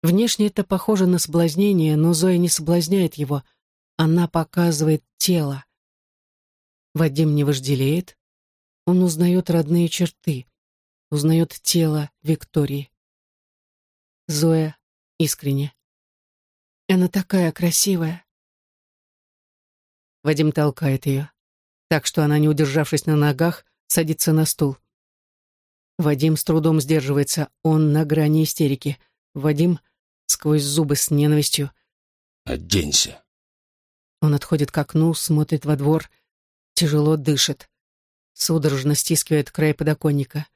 Внешне это похоже на соблазнение, но Зоя не соблазняет его, она показывает тело. Вадим не вожделеет, он узнает родные черты, узнает тело Виктории. Зоя искренне. Она такая красивая. Вадим толкает ее, так что она, не удержавшись на ногах, садится на стул. Вадим с трудом сдерживается, он на грани истерики. Вадим сквозь зубы с ненавистью. «Оденься». Он отходит к окну, смотрит во двор, тяжело дышит. Судорожно стискивает край подоконника.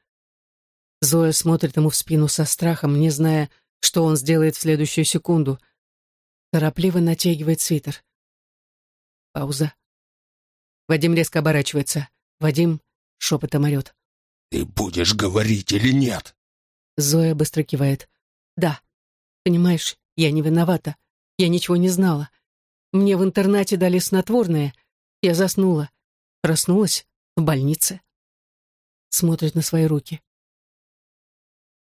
Зоя смотрит ему в спину со страхом, не зная, что он сделает в следующую секунду. Торопливо натягивает свитер. Пауза. Вадим резко оборачивается. Вадим шепотом орет. «Ты будешь говорить или нет?» Зоя быстро кивает. «Да. Понимаешь, я не виновата. Я ничего не знала. Мне в интернате дали снотворное. Я заснула. Проснулась в больнице». Смотрит на свои руки.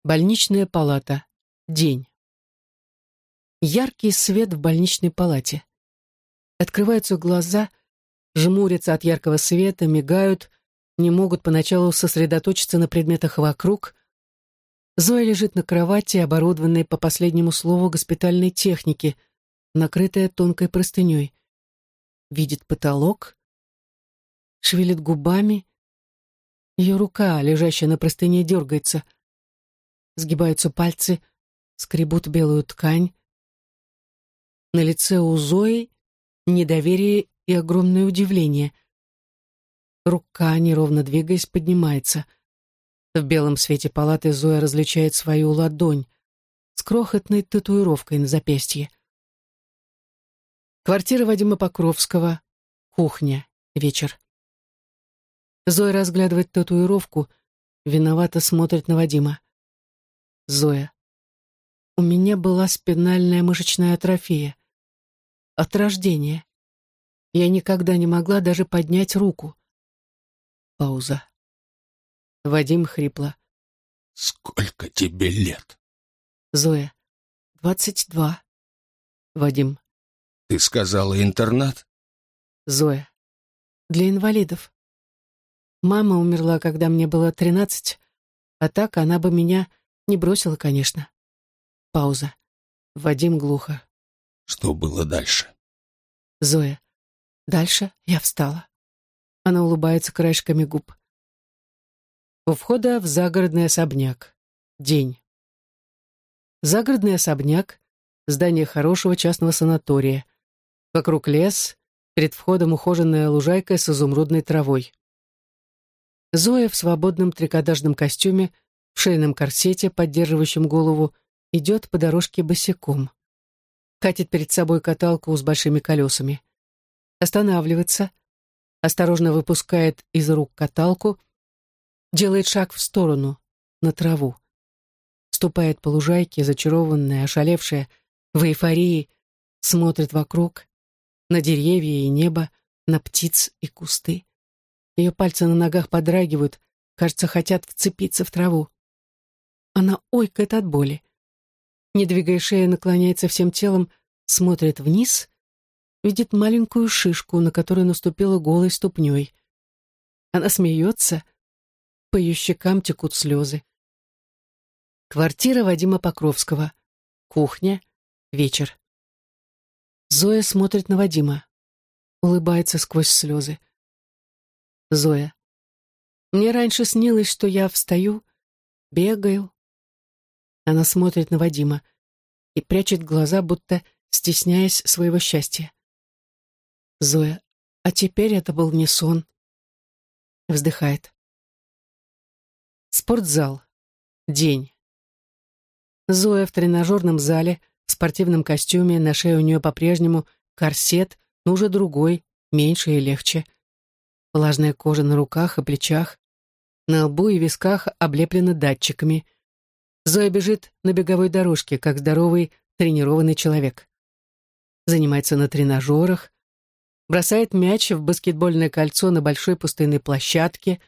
Больничная палата. День. Яркий свет в больничной палате. Открываются глаза, жмурятся от яркого света, мигают, не могут поначалу сосредоточиться на предметах вокруг. Зоя лежит на кровати, оборудованной по последнему слову госпитальной техники, накрытая тонкой простыней. Видит потолок, шевелит губами. Ее рука, лежащая на простыне, дергается. Сгибаются пальцы, скребут белую ткань. На лице у Зои недоверие и огромное удивление. Рука, неровно двигаясь, поднимается. В белом свете палаты Зоя различает свою ладонь с крохотной татуировкой на запястье. Квартира Вадима Покровского, кухня, вечер. Зоя разглядывает татуировку, виновато смотрит на Вадима. Зоя. У меня была спинальная мышечная атрофия от рождения. Я никогда не могла даже поднять руку. Пауза. Вадим хрипло. «Сколько тебе лет?» Зоя. «Двадцать два». Вадим. «Ты сказала интернат?» Зоя. «Для инвалидов. Мама умерла, когда мне было тринадцать, а так она бы меня не бросила, конечно». Пауза. Вадим глухо. Что было дальше? Зоя. Дальше я встала. Она улыбается краешками губ. У входа в загородный особняк. День. Загородный особняк. Здание хорошего частного санатория. Вокруг лес. Перед входом ухоженная лужайка с изумрудной травой. Зоя в свободном трикотажном костюме, в шейном корсете, поддерживающем голову, идет по дорожке босиком. Катит перед собой каталку с большими колесами. Останавливается, осторожно выпускает из рук каталку, делает шаг в сторону, на траву. Ступает по лужайке, зачарованная, ошалевшая, в эйфории, смотрит вокруг, на деревья и небо, на птиц и кусты. Ее пальцы на ногах подрагивают, кажется, хотят вцепиться в траву. Она ойкает от боли. Не двигая шею, наклоняется всем телом, смотрит вниз, видит маленькую шишку, на которую наступила голой ступней. Она смеется, по ее щекам текут слезы. Квартира Вадима Покровского. Кухня. Вечер. Зоя смотрит на Вадима. Улыбается сквозь слезы. Зоя. Мне раньше снилось, что я встаю, бегаю. Она смотрит на Вадима и прячет глаза, будто стесняясь своего счастья. Зоя. А теперь это был не сон. Вздыхает. Спортзал. День. Зоя в тренажерном зале, в спортивном костюме, на шее у нее по-прежнему корсет, но уже другой, меньше и легче. Влажная кожа на руках и плечах, на лбу и висках облеплена датчиками. Зоя бежит на беговой дорожке, как здоровый, тренированный человек. Занимается на тренажерах, бросает мяч в баскетбольное кольцо на большой пустынной площадке.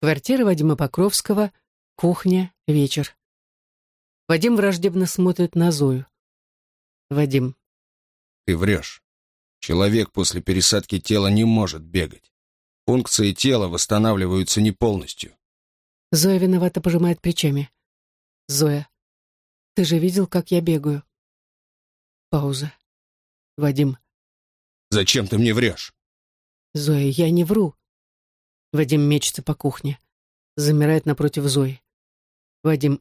Квартира Вадима Покровского, кухня, вечер. Вадим враждебно смотрит на Зою. Вадим. Ты врешь. Человек после пересадки тела не может бегать. Функции тела восстанавливаются не полностью. Зоя виновато пожимает плечами. Зоя. Ты же видел, как я бегаю. Пауза. Вадим. Зачем ты мне врешь? Зоя, я не вру. Вадим мечется по кухне. Замирает напротив Зои. Вадим.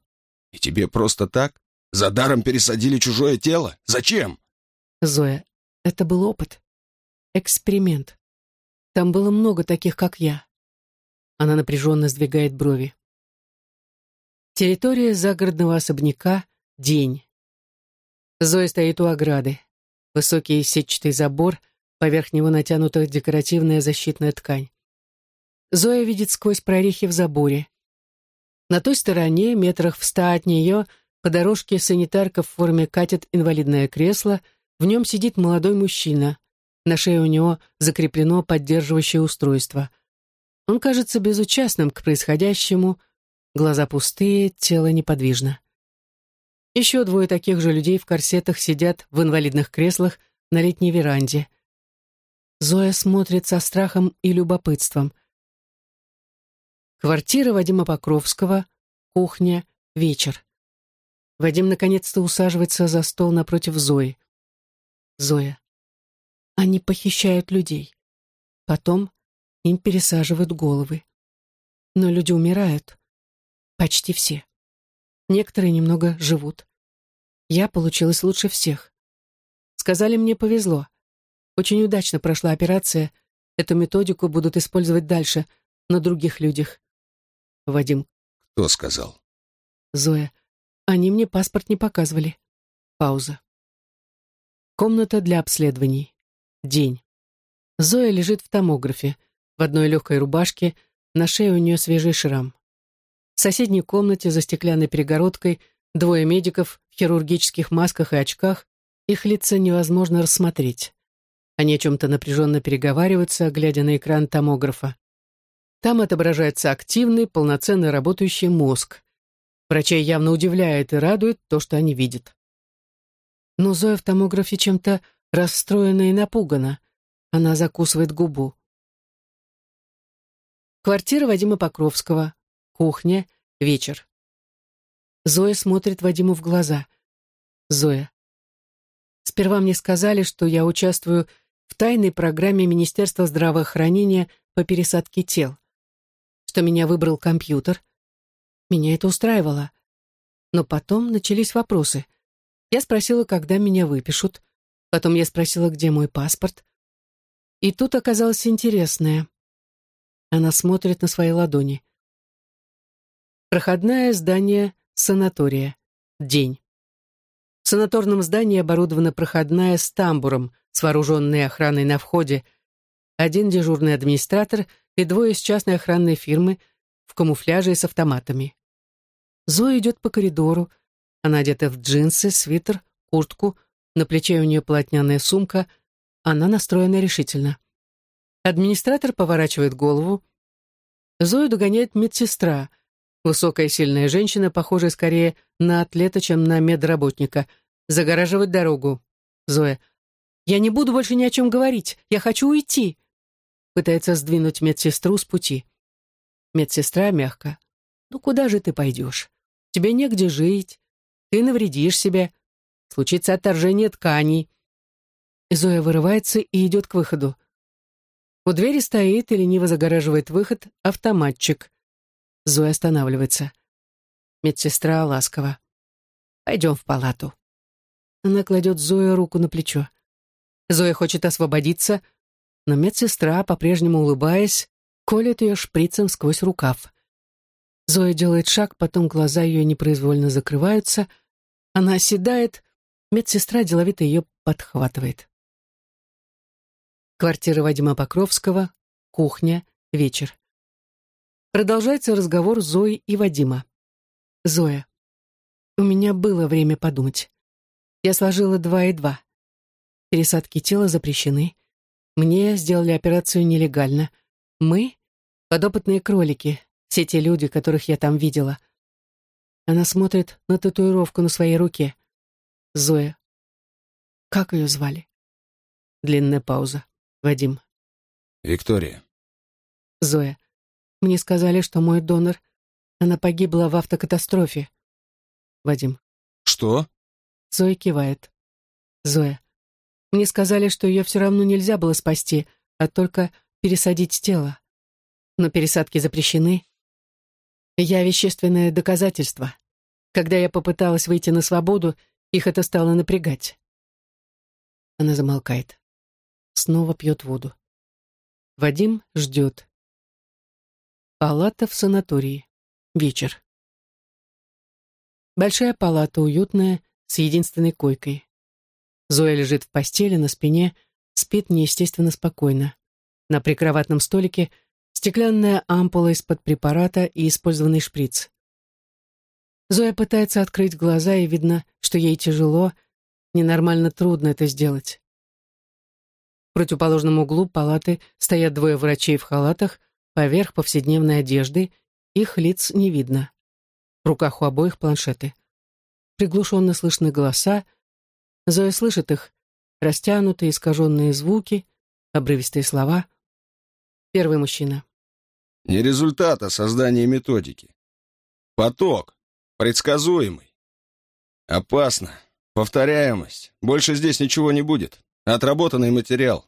И тебе просто так? За даром пересадили чужое тело? Зачем? Зоя. Это был опыт. Эксперимент. Там было много таких, как я. Она напряженно сдвигает брови. Территория загородного особняка. День. Зоя стоит у ограды. Высокий сетчатый забор, поверх него натянута декоративная защитная ткань. Зоя видит сквозь прорехи в заборе. На той стороне, метрах в ста от нее, по дорожке санитарка в форме катит инвалидное кресло, в нем сидит молодой мужчина. На шее у него закреплено поддерживающее устройство. Он кажется безучастным к происходящему, глаза пустые, тело неподвижно. Еще двое таких же людей в корсетах сидят в инвалидных креслах на летней веранде. Зоя смотрит со страхом и любопытством. Квартира Вадима Покровского, кухня, вечер. Вадим наконец-то усаживается за стол напротив Зои. Зоя. Они похищают людей. Потом им пересаживают головы. Но люди умирают. Почти все. Некоторые немного живут. Я получилась лучше всех. Сказали, мне повезло. Очень удачно прошла операция. Эту методику будут использовать дальше, на других людях. Вадим. Кто сказал? Зоя. Они мне паспорт не показывали. Пауза. Комната для обследований. День. Зоя лежит в томографе, в одной легкой рубашке, на шее у нее свежий шрам. В соседней комнате за стеклянной перегородкой двое медиков в хирургических масках и очках, их лица невозможно рассмотреть. Они о чем-то напряженно переговариваются, глядя на экран томографа. Там отображается активный, полноценно работающий мозг. Врачей явно удивляет и радует то, что они видят. Но Зоя в томографе чем-то расстроена и напугана. Она закусывает губу. Квартира Вадима Покровского. Кухня. Вечер. Зоя смотрит Вадиму в глаза. Зоя. Сперва мне сказали, что я участвую в тайной программе Министерства здравоохранения по пересадке тел что меня выбрал компьютер. Меня это устраивало. Но потом начались вопросы. Я спросила, когда меня выпишут. Потом я спросила, где мой паспорт. И тут оказалось интересное. Она смотрит на свои ладони. Проходное здание санатория. День. В санаторном здании оборудована проходная с тамбуром, с вооруженной охраной на входе, один дежурный администратор и двое из частной охранной фирмы в камуфляже и с автоматами. Зоя идет по коридору. Она одета в джинсы, свитер, куртку, на плече у нее полотняная сумка. Она настроена решительно. Администратор поворачивает голову. Зою догоняет медсестра, высокая сильная женщина, похожая скорее на атлета, чем на медработника. Загораживает дорогу. Зоя. «Я не буду больше ни о чем говорить. Я хочу уйти». Пытается сдвинуть медсестру с пути. Медсестра мягко. «Ну куда же ты пойдешь? Тебе негде жить. Ты навредишь себе. Случится отторжение тканей». Зоя вырывается и идет к выходу. У двери стоит и лениво загораживает выход автоматчик. Зоя останавливается. Медсестра ласково. «Пойдем в палату». Она кладет Зою руку на плечо. Зоя хочет освободиться, но медсестра, по-прежнему улыбаясь, колет ее шприцем сквозь рукав. Зоя делает шаг, потом глаза ее непроизвольно закрываются. Она оседает, медсестра деловито ее подхватывает. Квартира Вадима Покровского, кухня, вечер. Продолжается разговор Зои и Вадима. Зоя. У меня было время подумать. Я сложила два и два. Пересадки тела запрещены. Мне сделали операцию нелегально. Мы — подопытные кролики, все те люди, которых я там видела. Она смотрит на татуировку на своей руке. Зоя. Как ее звали? Длинная пауза. Вадим. Виктория. Зоя. Мне сказали, что мой донор... Она погибла в автокатастрофе. Вадим. Что? Зоя кивает. Зоя. Мне сказали, что ее все равно нельзя было спасти, а только пересадить тело. Но пересадки запрещены. Я вещественное доказательство. Когда я попыталась выйти на свободу, их это стало напрягать. Она замолкает снова пьет воду. Вадим ждет. Палата в санатории. Вечер. Большая палата, уютная, с единственной койкой. Зоя лежит в постели, на спине, спит неестественно спокойно. На прикроватном столике стеклянная ампула из-под препарата и использованный шприц. Зоя пытается открыть глаза, и видно, что ей тяжело, ненормально трудно это сделать. В противоположном углу палаты стоят двое врачей в халатах, поверх повседневной одежды, их лиц не видно. В руках у обоих планшеты. Приглушенно слышны голоса. Зоя слышит их, растянутые, искаженные звуки, обрывистые слова. Первый мужчина. Не результат, а создание методики. Поток. Предсказуемый. Опасно. Повторяемость. Больше здесь ничего не будет. Отработанный материал.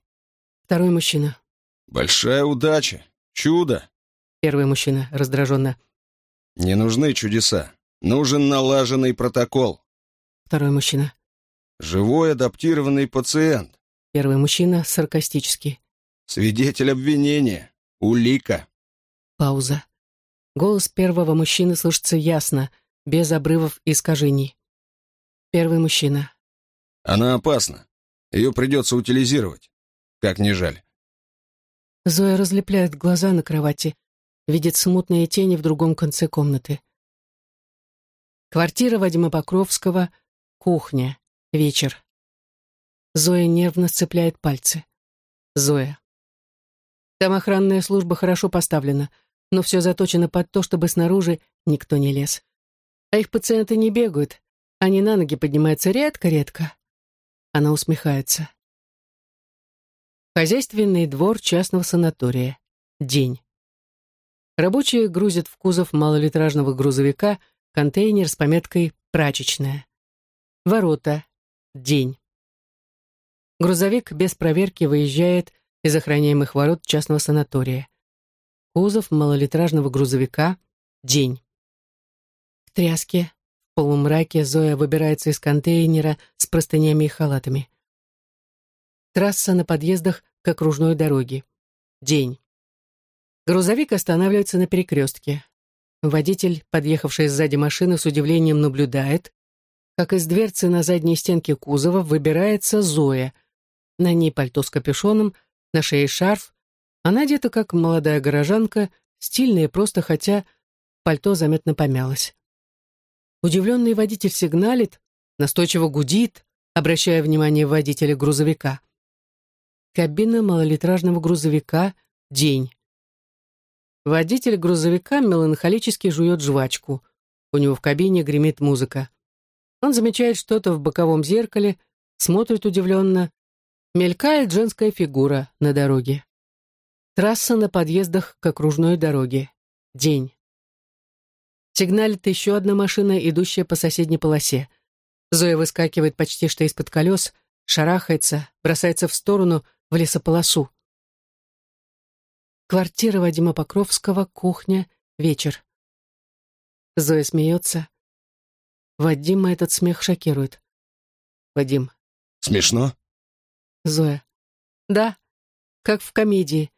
Второй мужчина. Большая удача. Чудо. Первый мужчина раздраженно. Не нужны чудеса. Нужен налаженный протокол. Второй мужчина. Живой адаптированный пациент. Первый мужчина саркастически. Свидетель обвинения. Улика. Пауза. Голос первого мужчины слышится ясно, без обрывов и искажений. Первый мужчина. Она опасна. Ее придется утилизировать. Как не жаль. Зоя разлепляет глаза на кровати, видит смутные тени в другом конце комнаты. Квартира Вадима Покровского, кухня, вечер. Зоя нервно сцепляет пальцы. Зоя. Там охранная служба хорошо поставлена, но все заточено под то, чтобы снаружи никто не лез. А их пациенты не бегают, они на ноги поднимаются редко-редко. Она усмехается. Хозяйственный двор частного санатория. День. Рабочие грузят в кузов малолитражного грузовика контейнер с пометкой «Прачечная». Ворота. День. Грузовик без проверки выезжает из охраняемых ворот частного санатория. Кузов малолитражного грузовика. День. В тряске, в полумраке Зоя выбирается из контейнера с простынями и халатами. Трасса на подъездах к окружной дороге. День. Грузовик останавливается на перекрестке. Водитель, подъехавший сзади машины, с удивлением наблюдает, как из дверцы на задней стенке кузова выбирается Зоя. На ней пальто с капюшоном, на шее шарф. Она одета как молодая горожанка, стильная просто, хотя пальто заметно помялось. Удивленный водитель сигналит, настойчиво гудит, обращая внимание водителя грузовика. Кабина малолитражного грузовика «День». Водитель грузовика меланхолически жует жвачку. У него в кабине гремит музыка. Он замечает что-то в боковом зеркале, смотрит удивленно. Мелькает женская фигура на дороге. Трасса на подъездах к окружной дороге. День. Сигналит еще одна машина, идущая по соседней полосе. Зоя выскакивает почти что из-под колес, шарахается, бросается в сторону, в лесополосу. Квартира Вадима Покровского, кухня, вечер. Зоя смеется. Вадима этот смех шокирует. Вадим. Смешно? Зоя. Да, как в комедии.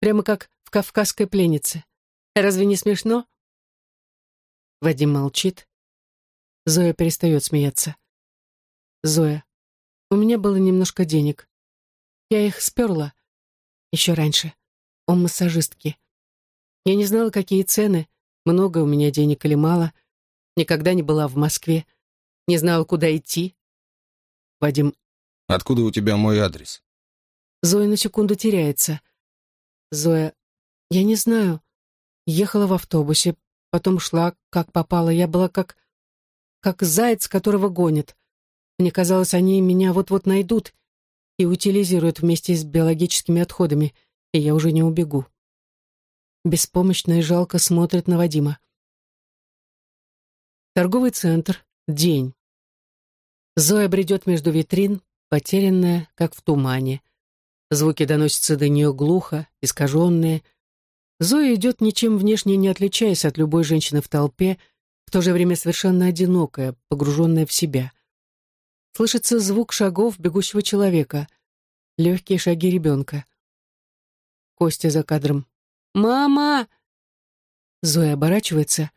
Прямо как в «Кавказской пленнице». Разве не смешно? Вадим молчит. Зоя перестает смеяться. Зоя. У меня было немножко денег. Я их сперла еще раньше у массажистки. Я не знала, какие цены, много у меня денег или мало. Никогда не была в Москве. Не знала, куда идти. Вадим. Откуда у тебя мой адрес? Зоя на секунду теряется. Зоя. Я не знаю. Ехала в автобусе, потом шла, как попала. Я была как... как заяц, которого гонят. Мне казалось, они меня вот-вот найдут и утилизируют вместе с биологическими отходами — и я уже не убегу. Беспомощно и жалко смотрит на Вадима. Торговый центр. День. Зоя бредет между витрин, потерянная, как в тумане. Звуки доносятся до нее глухо, искаженные. Зоя идет ничем внешне не отличаясь от любой женщины в толпе, в то же время совершенно одинокая, погруженная в себя. Слышится звук шагов бегущего человека, легкие шаги ребенка. Костя за кадром. «Мама!» Зоя оборачивается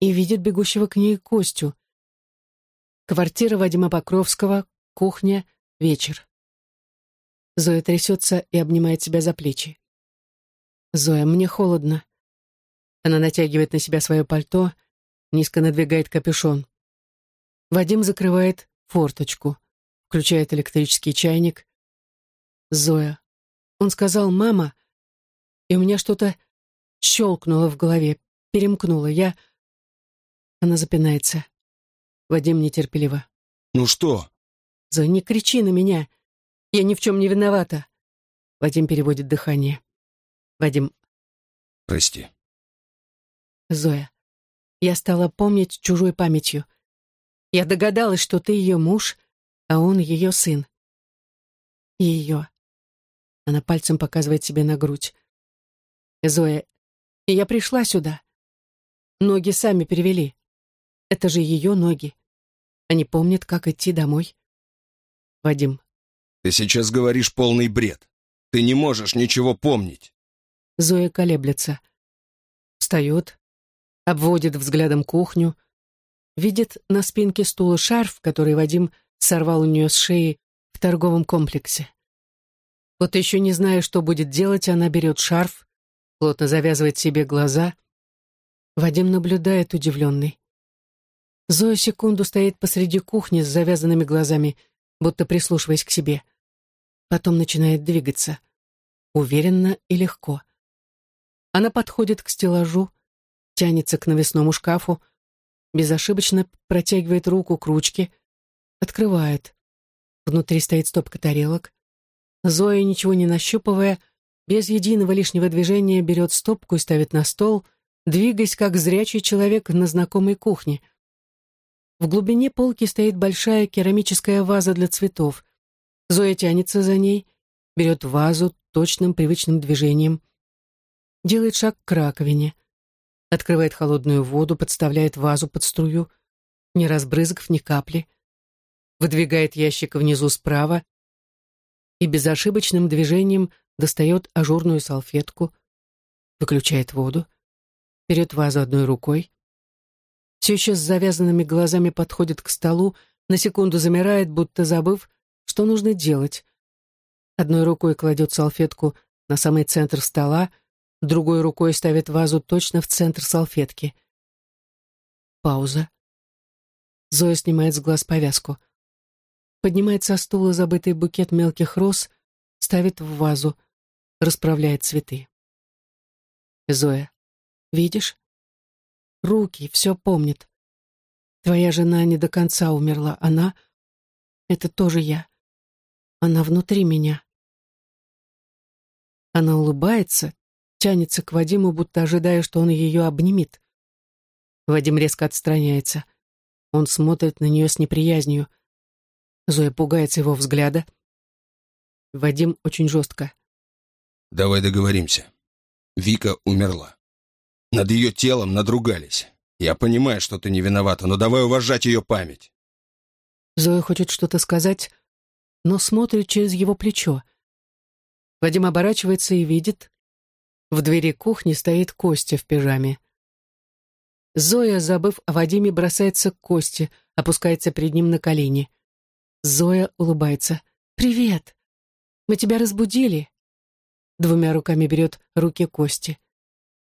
и видит бегущего к ней Костю. Квартира Вадима Покровского, кухня, вечер. Зоя трясется и обнимает себя за плечи. «Зоя, мне холодно». Она натягивает на себя свое пальто, низко надвигает капюшон. Вадим закрывает форточку, включает электрический чайник. «Зоя». Он сказал «мама», и у меня что-то щелкнуло в голове, перемкнуло. Я... Она запинается. Вадим нетерпеливо. «Ну что?» «За не кричи на меня. Я ни в чем не виновата». Вадим переводит дыхание. Вадим. «Прости». Зоя. Я стала помнить чужой памятью. Я догадалась, что ты ее муж, а он ее сын. Ее. Она пальцем показывает себе на грудь. Зоя, я пришла сюда. Ноги сами перевели. Это же ее ноги. Они помнят, как идти домой. Вадим. Ты сейчас говоришь полный бред. Ты не можешь ничего помнить. Зоя колеблется. Встает, обводит взглядом кухню, видит на спинке стула шарф, который Вадим сорвал у нее с шеи в торговом комплексе. Вот еще не зная, что будет делать, она берет шарф, плотно завязывает себе глаза. Вадим наблюдает удивленный. Зоя секунду стоит посреди кухни с завязанными глазами, будто прислушиваясь к себе. Потом начинает двигаться. Уверенно и легко. Она подходит к стеллажу, тянется к навесному шкафу, безошибочно протягивает руку к ручке, открывает. Внутри стоит стопка тарелок. Зоя, ничего не нащупывая, без единого лишнего движения берет стопку и ставит на стол, двигаясь как зрячий человек на знакомой кухне. В глубине полки стоит большая керамическая ваза для цветов. Зоя тянется за ней, берет вазу точным привычным движением, делает шаг к раковине, открывает холодную воду, подставляет вазу под струю, не разбрызгав ни капли, выдвигает ящик внизу справа и безошибочным движением – достает ажурную салфетку, выключает воду, берет вазу одной рукой. все еще с завязанными глазами подходит к столу, на секунду замирает, будто забыв, что нужно делать. Одной рукой кладет салфетку на самый центр стола, другой рукой ставит вазу точно в центр салфетки. Пауза. Зоя снимает с глаз повязку. Поднимает со стула забытый букет мелких роз, ставит в вазу, расправляет цветы. Зоя. Видишь? Руки, все помнит. Твоя жена не до конца умерла. Она — это тоже я. Она внутри меня. Она улыбается, тянется к Вадиму, будто ожидая, что он ее обнимет. Вадим резко отстраняется. Он смотрит на нее с неприязнью. Зоя пугается его взгляда. Вадим очень жестко. «Давай договоримся. Вика умерла. Над ее телом надругались. Я понимаю, что ты не виновата, но давай уважать ее память». Зоя хочет что-то сказать, но смотрит через его плечо. Вадим оборачивается и видит. В двери кухни стоит Костя в пижаме. Зоя, забыв о Вадиме, бросается к Косте, опускается перед ним на колени. Зоя улыбается. «Привет! Мы тебя разбудили!» Двумя руками берет руки Кости.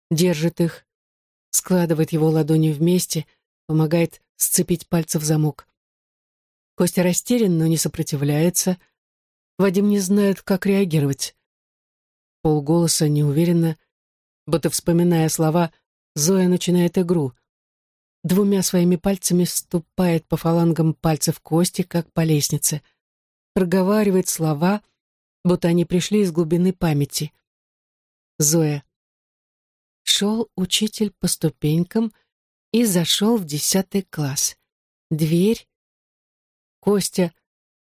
Держит их, складывает его ладони вместе, помогает сцепить пальцы в замок. Костя растерян, но не сопротивляется. Вадим не знает, как реагировать. Полголоса неуверенно, будто вспоминая слова, Зоя начинает игру. Двумя своими пальцами ступает по фалангам пальцев Кости, как по лестнице. Проговаривает слова, будто они пришли из глубины памяти. Зоя. Шел учитель по ступенькам и зашел в десятый класс. Дверь Костя,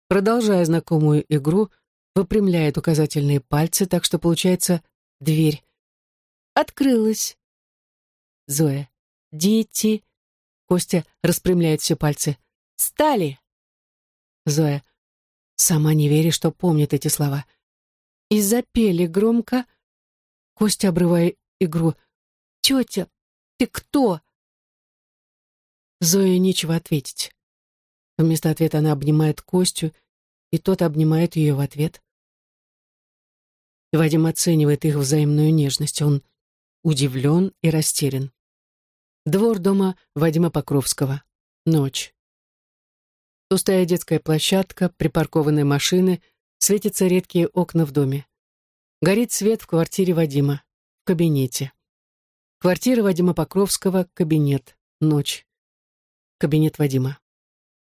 продолжая знакомую игру, выпрямляет указательные пальцы, так что получается дверь. Открылась. Зоя. Дети. Костя распрямляет все пальцы. Стали. Зоя. Сама не веря, что помнит эти слова. И запели громко. Костя, обрывая игру. «Тетя, ты кто?» Зоя нечего ответить. Вместо ответа она обнимает Костю, и тот обнимает ее в ответ. Вадим оценивает их взаимную нежность. Он удивлен и растерян. Двор дома Вадима Покровского. Ночь. Пустая детская площадка, припаркованные машины, светятся редкие окна в доме. Горит свет в квартире Вадима, в кабинете. Квартира Вадима Покровского, кабинет, ночь. Кабинет Вадима.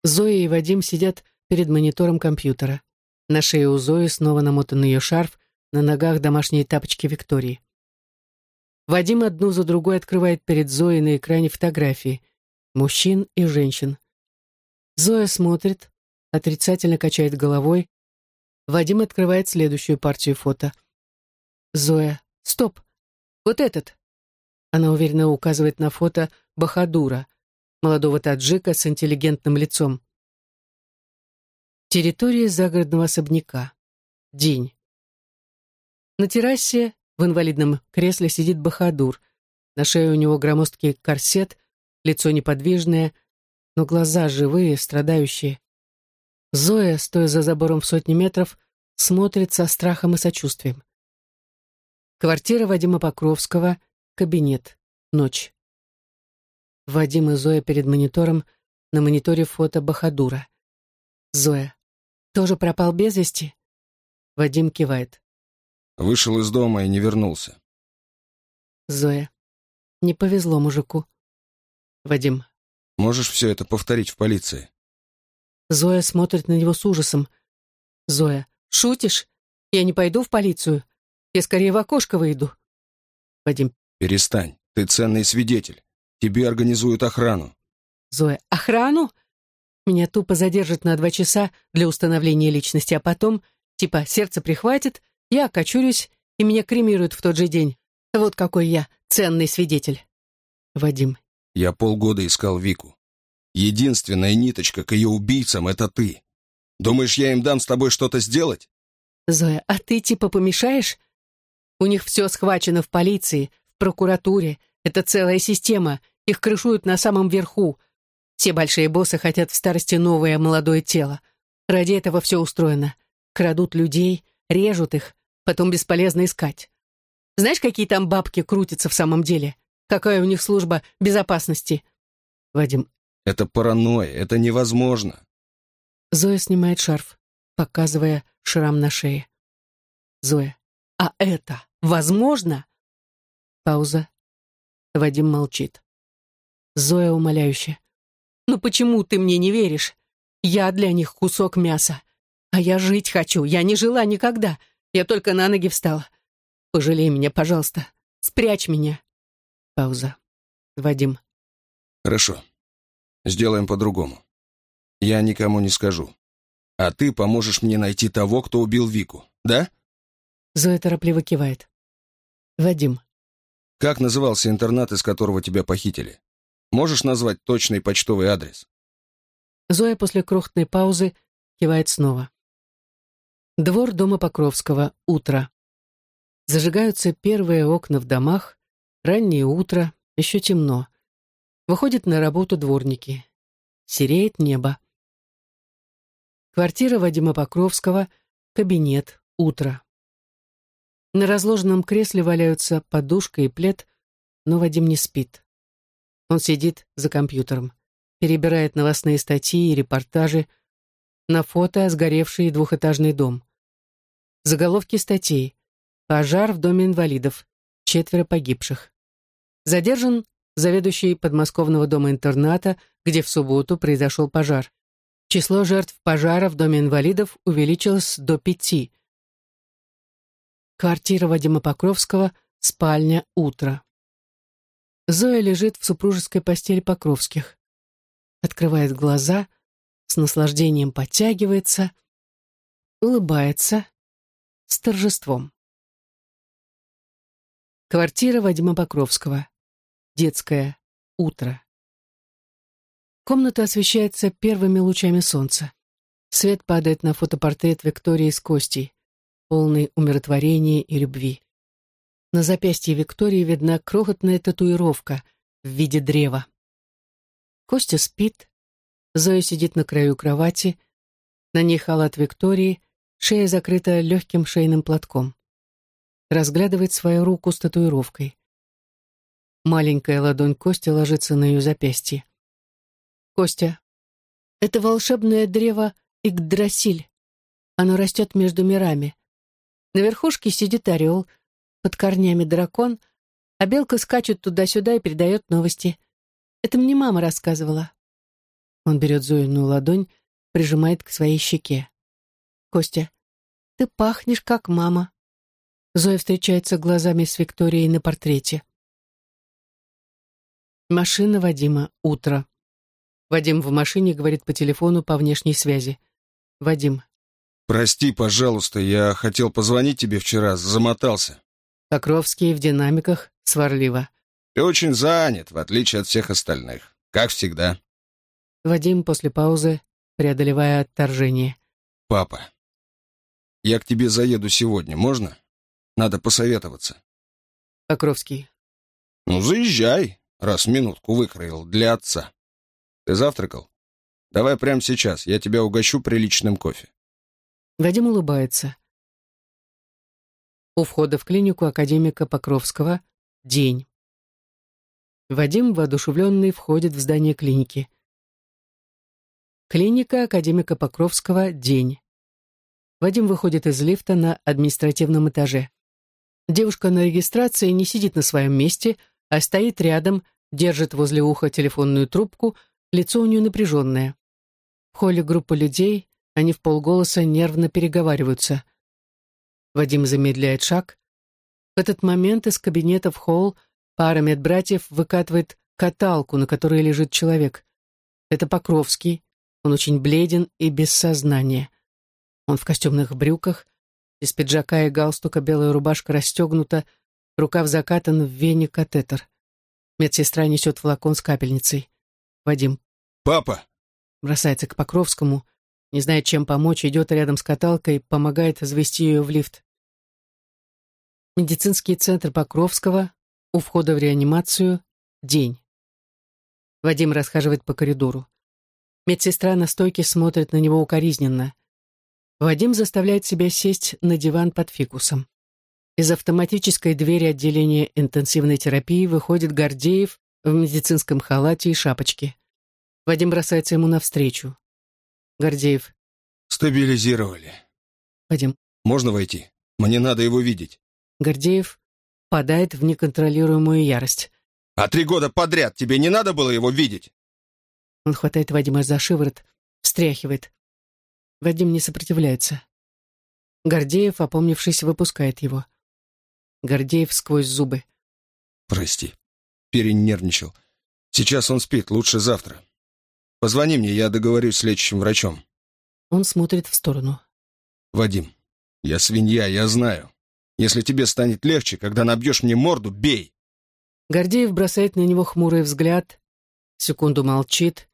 Зоя и Вадим сидят перед монитором компьютера. На шее у Зои снова намотан ее шарф, на ногах домашние тапочки Виктории. Вадим одну за другой открывает перед Зоей на экране фотографии. Мужчин и женщин. Зоя смотрит, отрицательно качает головой. Вадим открывает следующую партию фото. Зоя. Стоп! Вот этот! Она уверенно указывает на фото Бахадура, молодого таджика с интеллигентным лицом. Территория загородного особняка. День. На террасе в инвалидном кресле сидит Бахадур. На шее у него громоздкий корсет, лицо неподвижное, но глаза живые, страдающие. Зоя, стоя за забором в сотни метров, смотрит со страхом и сочувствием. Квартира Вадима Покровского, кабинет, ночь. Вадим и Зоя перед монитором, на мониторе фото Бахадура. Зоя. Тоже пропал без вести? Вадим кивает. Вышел из дома и не вернулся. Зоя. Не повезло мужику. Вадим. Можешь все это повторить в полиции? Зоя смотрит на него с ужасом. Зоя. Шутишь? Я не пойду в полицию. Я скорее в окошко выйду. Вадим. Перестань. Ты ценный свидетель. Тебе организуют охрану. Зоя. Охрану? Меня тупо задержат на два часа для установления личности, а потом, типа, сердце прихватит, я окочурюсь, и меня кремируют в тот же день. Вот какой я ценный свидетель. Вадим. Я полгода искал Вику. Единственная ниточка к ее убийцам — это ты. Думаешь, я им дам с тобой что-то сделать? Зоя, а ты типа помешаешь? У них все схвачено в полиции, в прокуратуре, это целая система. Их крышуют на самом верху. Все большие боссы хотят в старости новое молодое тело. Ради этого все устроено. Крадут людей, режут их, потом бесполезно искать. Знаешь, какие там бабки крутятся в самом деле? Какая у них служба безопасности? Вадим, это паранойя, это невозможно. Зоя снимает шарф, показывая шрам на шее. Зоя, а это возможно? Пауза. Вадим молчит. Зоя умоляюще. «Ну почему ты мне не веришь? Я для них кусок мяса. А я жить хочу, я не жила никогда. Я только на ноги встала. Пожалей меня, пожалуйста. Спрячь меня». Пауза. Вадим. «Хорошо. Сделаем по-другому. Я никому не скажу. А ты поможешь мне найти того, кто убил Вику, да?» Зоя торопливо кивает. Вадим. Как назывался интернат, из которого тебя похитили? Можешь назвать точный почтовый адрес?» Зоя после крохотной паузы кивает снова. Двор дома Покровского. Утро. Зажигаются первые окна в домах. Раннее утро. Еще темно. Выходят на работу дворники. Сереет небо. Квартира Вадима Покровского. Кабинет. Утро. На разложенном кресле валяются подушка и плед, но Вадим не спит. Он сидит за компьютером, перебирает новостные статьи и репортажи, на фото сгоревший двухэтажный дом. Заголовки статей. Пожар в доме инвалидов. Четверо погибших. Задержан заведующий подмосковного дома-интерната, где в субботу произошел пожар. Число жертв пожара в доме инвалидов увеличилось до пяти – Квартира Вадима Покровского, спальня, утро. Зоя лежит в супружеской постели Покровских. Открывает глаза, с наслаждением подтягивается, улыбается с торжеством. Квартира Вадима Покровского. Детское. Утро. Комната освещается первыми лучами солнца. Свет падает на фотопортрет Виктории с Костей полный умиротворения и любви. На запястье Виктории видна крохотная татуировка в виде древа. Костя спит, Зоя сидит на краю кровати, на ней халат Виктории, шея закрыта легким шейным платком. Разглядывает свою руку с татуировкой. Маленькая ладонь Кости ложится на ее запястье. «Костя, это волшебное древо Игдрасиль. Оно растет между мирами. На верхушке сидит орел, под корнями дракон, а белка скачет туда-сюда и передает новости. Это мне мама рассказывала. Он берет Зоину ладонь, прижимает к своей щеке. «Костя, ты пахнешь, как мама». Зоя встречается глазами с Викторией на портрете. Машина Вадима. Утро. Вадим в машине говорит по телефону по внешней связи. Вадим. «Прости, пожалуйста, я хотел позвонить тебе вчера, замотался». Покровский в динамиках сварливо. «Ты очень занят, в отличие от всех остальных, как всегда». Вадим после паузы, преодолевая отторжение. «Папа, я к тебе заеду сегодня, можно? Надо посоветоваться». Покровский. «Ну, заезжай, раз минутку выкроил для отца. Ты завтракал? Давай прямо сейчас, я тебя угощу приличным кофе». Вадим улыбается. У входа в клинику академика Покровского день. Вадим, воодушевленный, входит в здание клиники. Клиника академика Покровского день. Вадим выходит из лифта на административном этаже. Девушка на регистрации не сидит на своем месте, а стоит рядом, держит возле уха телефонную трубку, лицо у нее напряженное. В холле группа людей, они в полголоса нервно переговариваются. Вадим замедляет шаг. В этот момент из кабинета в холл пара медбратьев выкатывает каталку, на которой лежит человек. Это Покровский. Он очень бледен и без сознания. Он в костюмных брюках, из пиджака и галстука белая рубашка расстегнута, рукав закатан в вене катетер. Медсестра несет флакон с капельницей. Вадим. «Папа!» Бросается к Покровскому, не знает, чем помочь, идет рядом с каталкой, помогает завести ее в лифт. Медицинский центр Покровского, у входа в реанимацию, день. Вадим расхаживает по коридору. Медсестра на стойке смотрит на него укоризненно. Вадим заставляет себя сесть на диван под фикусом. Из автоматической двери отделения интенсивной терапии выходит Гордеев в медицинском халате и шапочке. Вадим бросается ему навстречу. Гордеев. Стабилизировали. Вадим. Можно войти? Мне надо его видеть. Гордеев падает в неконтролируемую ярость. А три года подряд тебе не надо было его видеть? Он хватает Вадима за шиворот, встряхивает. Вадим не сопротивляется. Гордеев, опомнившись, выпускает его. Гордеев сквозь зубы. «Прости, перенервничал. Сейчас он спит, лучше завтра. Позвони мне, я договорюсь с лечащим врачом». Он смотрит в сторону. «Вадим, я свинья, я знаю. Если тебе станет легче, когда набьешь мне морду, бей!» Гордеев бросает на него хмурый взгляд, секунду молчит,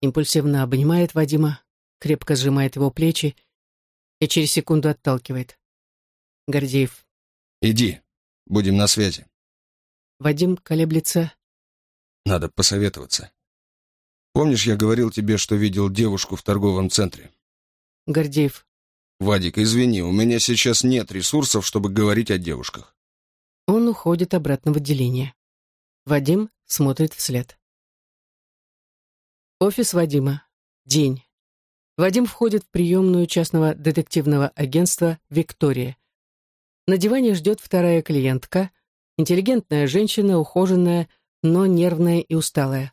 импульсивно обнимает Вадима, крепко сжимает его плечи и через секунду отталкивает. Гордеев. «Иди, будем на связи». Вадим колеблется. «Надо посоветоваться. Помнишь, я говорил тебе, что видел девушку в торговом центре?» Гордеев. «Вадик, извини, у меня сейчас нет ресурсов, чтобы говорить о девушках». Он уходит обратно в отделение. Вадим смотрит вслед. Офис Вадима. День. Вадим входит в приемную частного детективного агентства «Виктория». На диване ждет вторая клиентка, интеллигентная женщина, ухоженная, но нервная и усталая.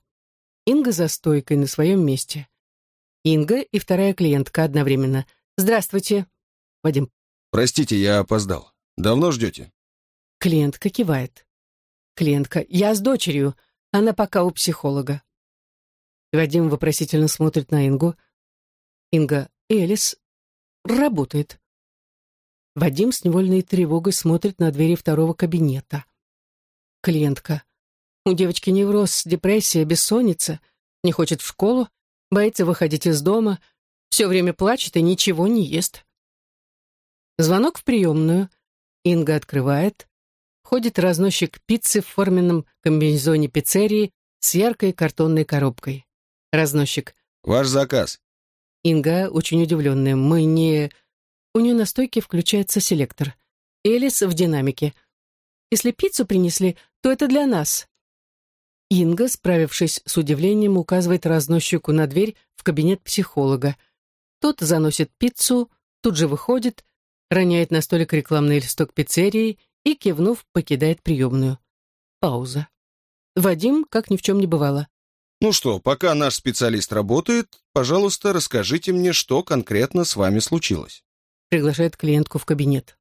Инга за стойкой на своем месте. Инга и вторая клиентка одновременно. «Здравствуйте». Вадим. «Простите, я опоздал. Давно ждете?» Клиентка кивает. Клиентка. «Я с дочерью. Она пока у психолога». Вадим вопросительно смотрит на Ингу. Инга. «Элис. Работает». Вадим с невольной тревогой смотрит на двери второго кабинета. Клиентка. У девочки невроз, депрессия, бессонница, не хочет в школу, боится выходить из дома, все время плачет и ничего не ест. Звонок в приемную. Инга открывает. Ходит разносчик пиццы в форменном комбинезоне пиццерии с яркой картонной коробкой. Разносчик. «Ваш заказ». Инга, очень удивленная. «Мы не...» У нее на стойке включается селектор. Элис в динамике. «Если пиццу принесли, то это для нас». Инга, справившись с удивлением, указывает разносчику на дверь в кабинет психолога. Тот заносит пиццу, тут же выходит, роняет на столик рекламный листок пиццерии и, кивнув, покидает приемную. Пауза. Вадим, как ни в чем не бывало. «Ну что, пока наш специалист работает, пожалуйста, расскажите мне, что конкретно с вами случилось» приглашает клиентку в кабинет.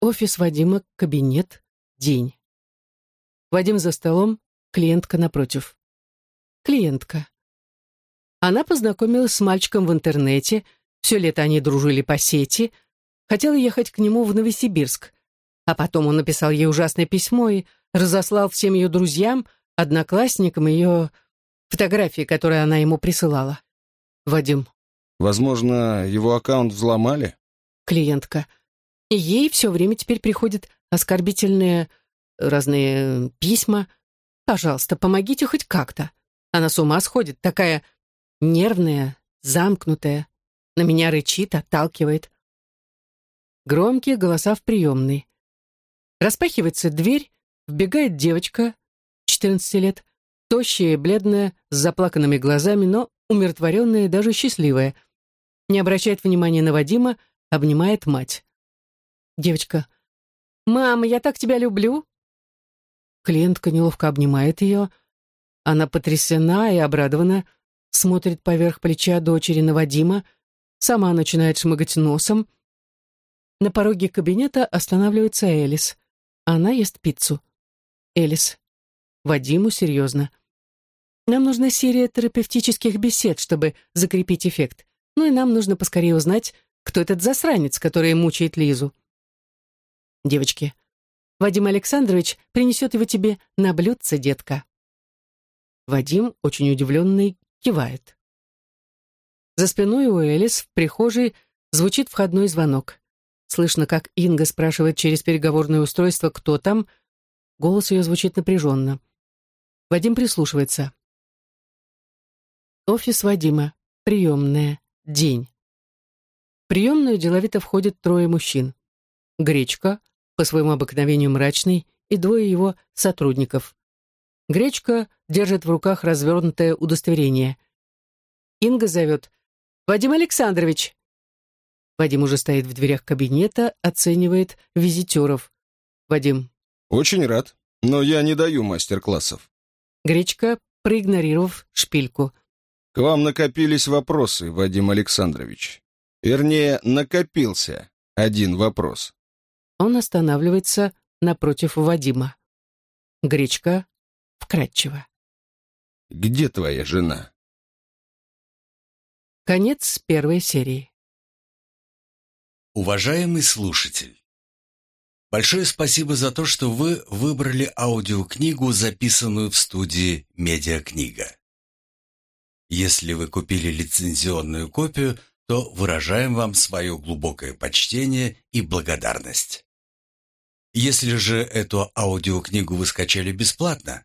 Офис Вадима, кабинет, день. Вадим за столом, клиентка напротив. Клиентка. Она познакомилась с мальчиком в интернете, все лето они дружили по сети, хотела ехать к нему в Новосибирск. А потом он написал ей ужасное письмо и разослал всем ее друзьям, одноклассникам ее фотографии, которые она ему присылала. Вадим. Возможно, его аккаунт взломали? Клиентка. И ей все время теперь приходят оскорбительные разные письма. Пожалуйста, помогите хоть как-то. Она с ума сходит, такая нервная, замкнутая. На меня рычит, отталкивает. Громкие голоса в приемной. Распахивается дверь, вбегает девочка, 14 лет, тощая и бледная, с заплаканными глазами, но умиротворенная и даже счастливая. Не обращает внимания на Вадима, обнимает мать. Девочка. «Мама, я так тебя люблю!» Клиентка неловко обнимает ее. Она потрясена и обрадована, смотрит поверх плеча дочери на Вадима, сама начинает шмыгать носом. На пороге кабинета останавливается Элис. Она ест пиццу. Элис. Вадиму серьезно. Нам нужна серия терапевтических бесед, чтобы закрепить эффект. Ну и нам нужно поскорее узнать, кто этот засранец, который мучает Лизу. Девочки, Вадим Александрович принесет его тебе на блюдце, детка. Вадим, очень удивленный, кивает. За спиной у Элис в прихожей звучит входной звонок. Слышно, как Инга спрашивает через переговорное устройство, кто там. Голос ее звучит напряженно. Вадим прислушивается. Офис Вадима. Приемная. День. В приемную деловито входят трое мужчин. Гречка, по своему обыкновению мрачный, и двое его сотрудников. Гречка держит в руках развернутое удостоверение. Инга зовет «Вадим Александрович!» Вадим уже стоит в дверях кабинета, оценивает визитеров. Вадим. «Очень рад, но я не даю мастер-классов». Гречка, проигнорировав шпильку. «К вам накопились вопросы, Вадим Александрович. Вернее, накопился один вопрос». Он останавливается напротив Вадима. Гречка вкратчиво. «Где твоя жена?» Конец первой серии. Уважаемый слушатель, большое спасибо за то, что вы выбрали аудиокнигу, записанную в студии «Медиакнига». Если вы купили лицензионную копию, то выражаем вам свое глубокое почтение и благодарность. Если же эту аудиокнигу вы скачали бесплатно,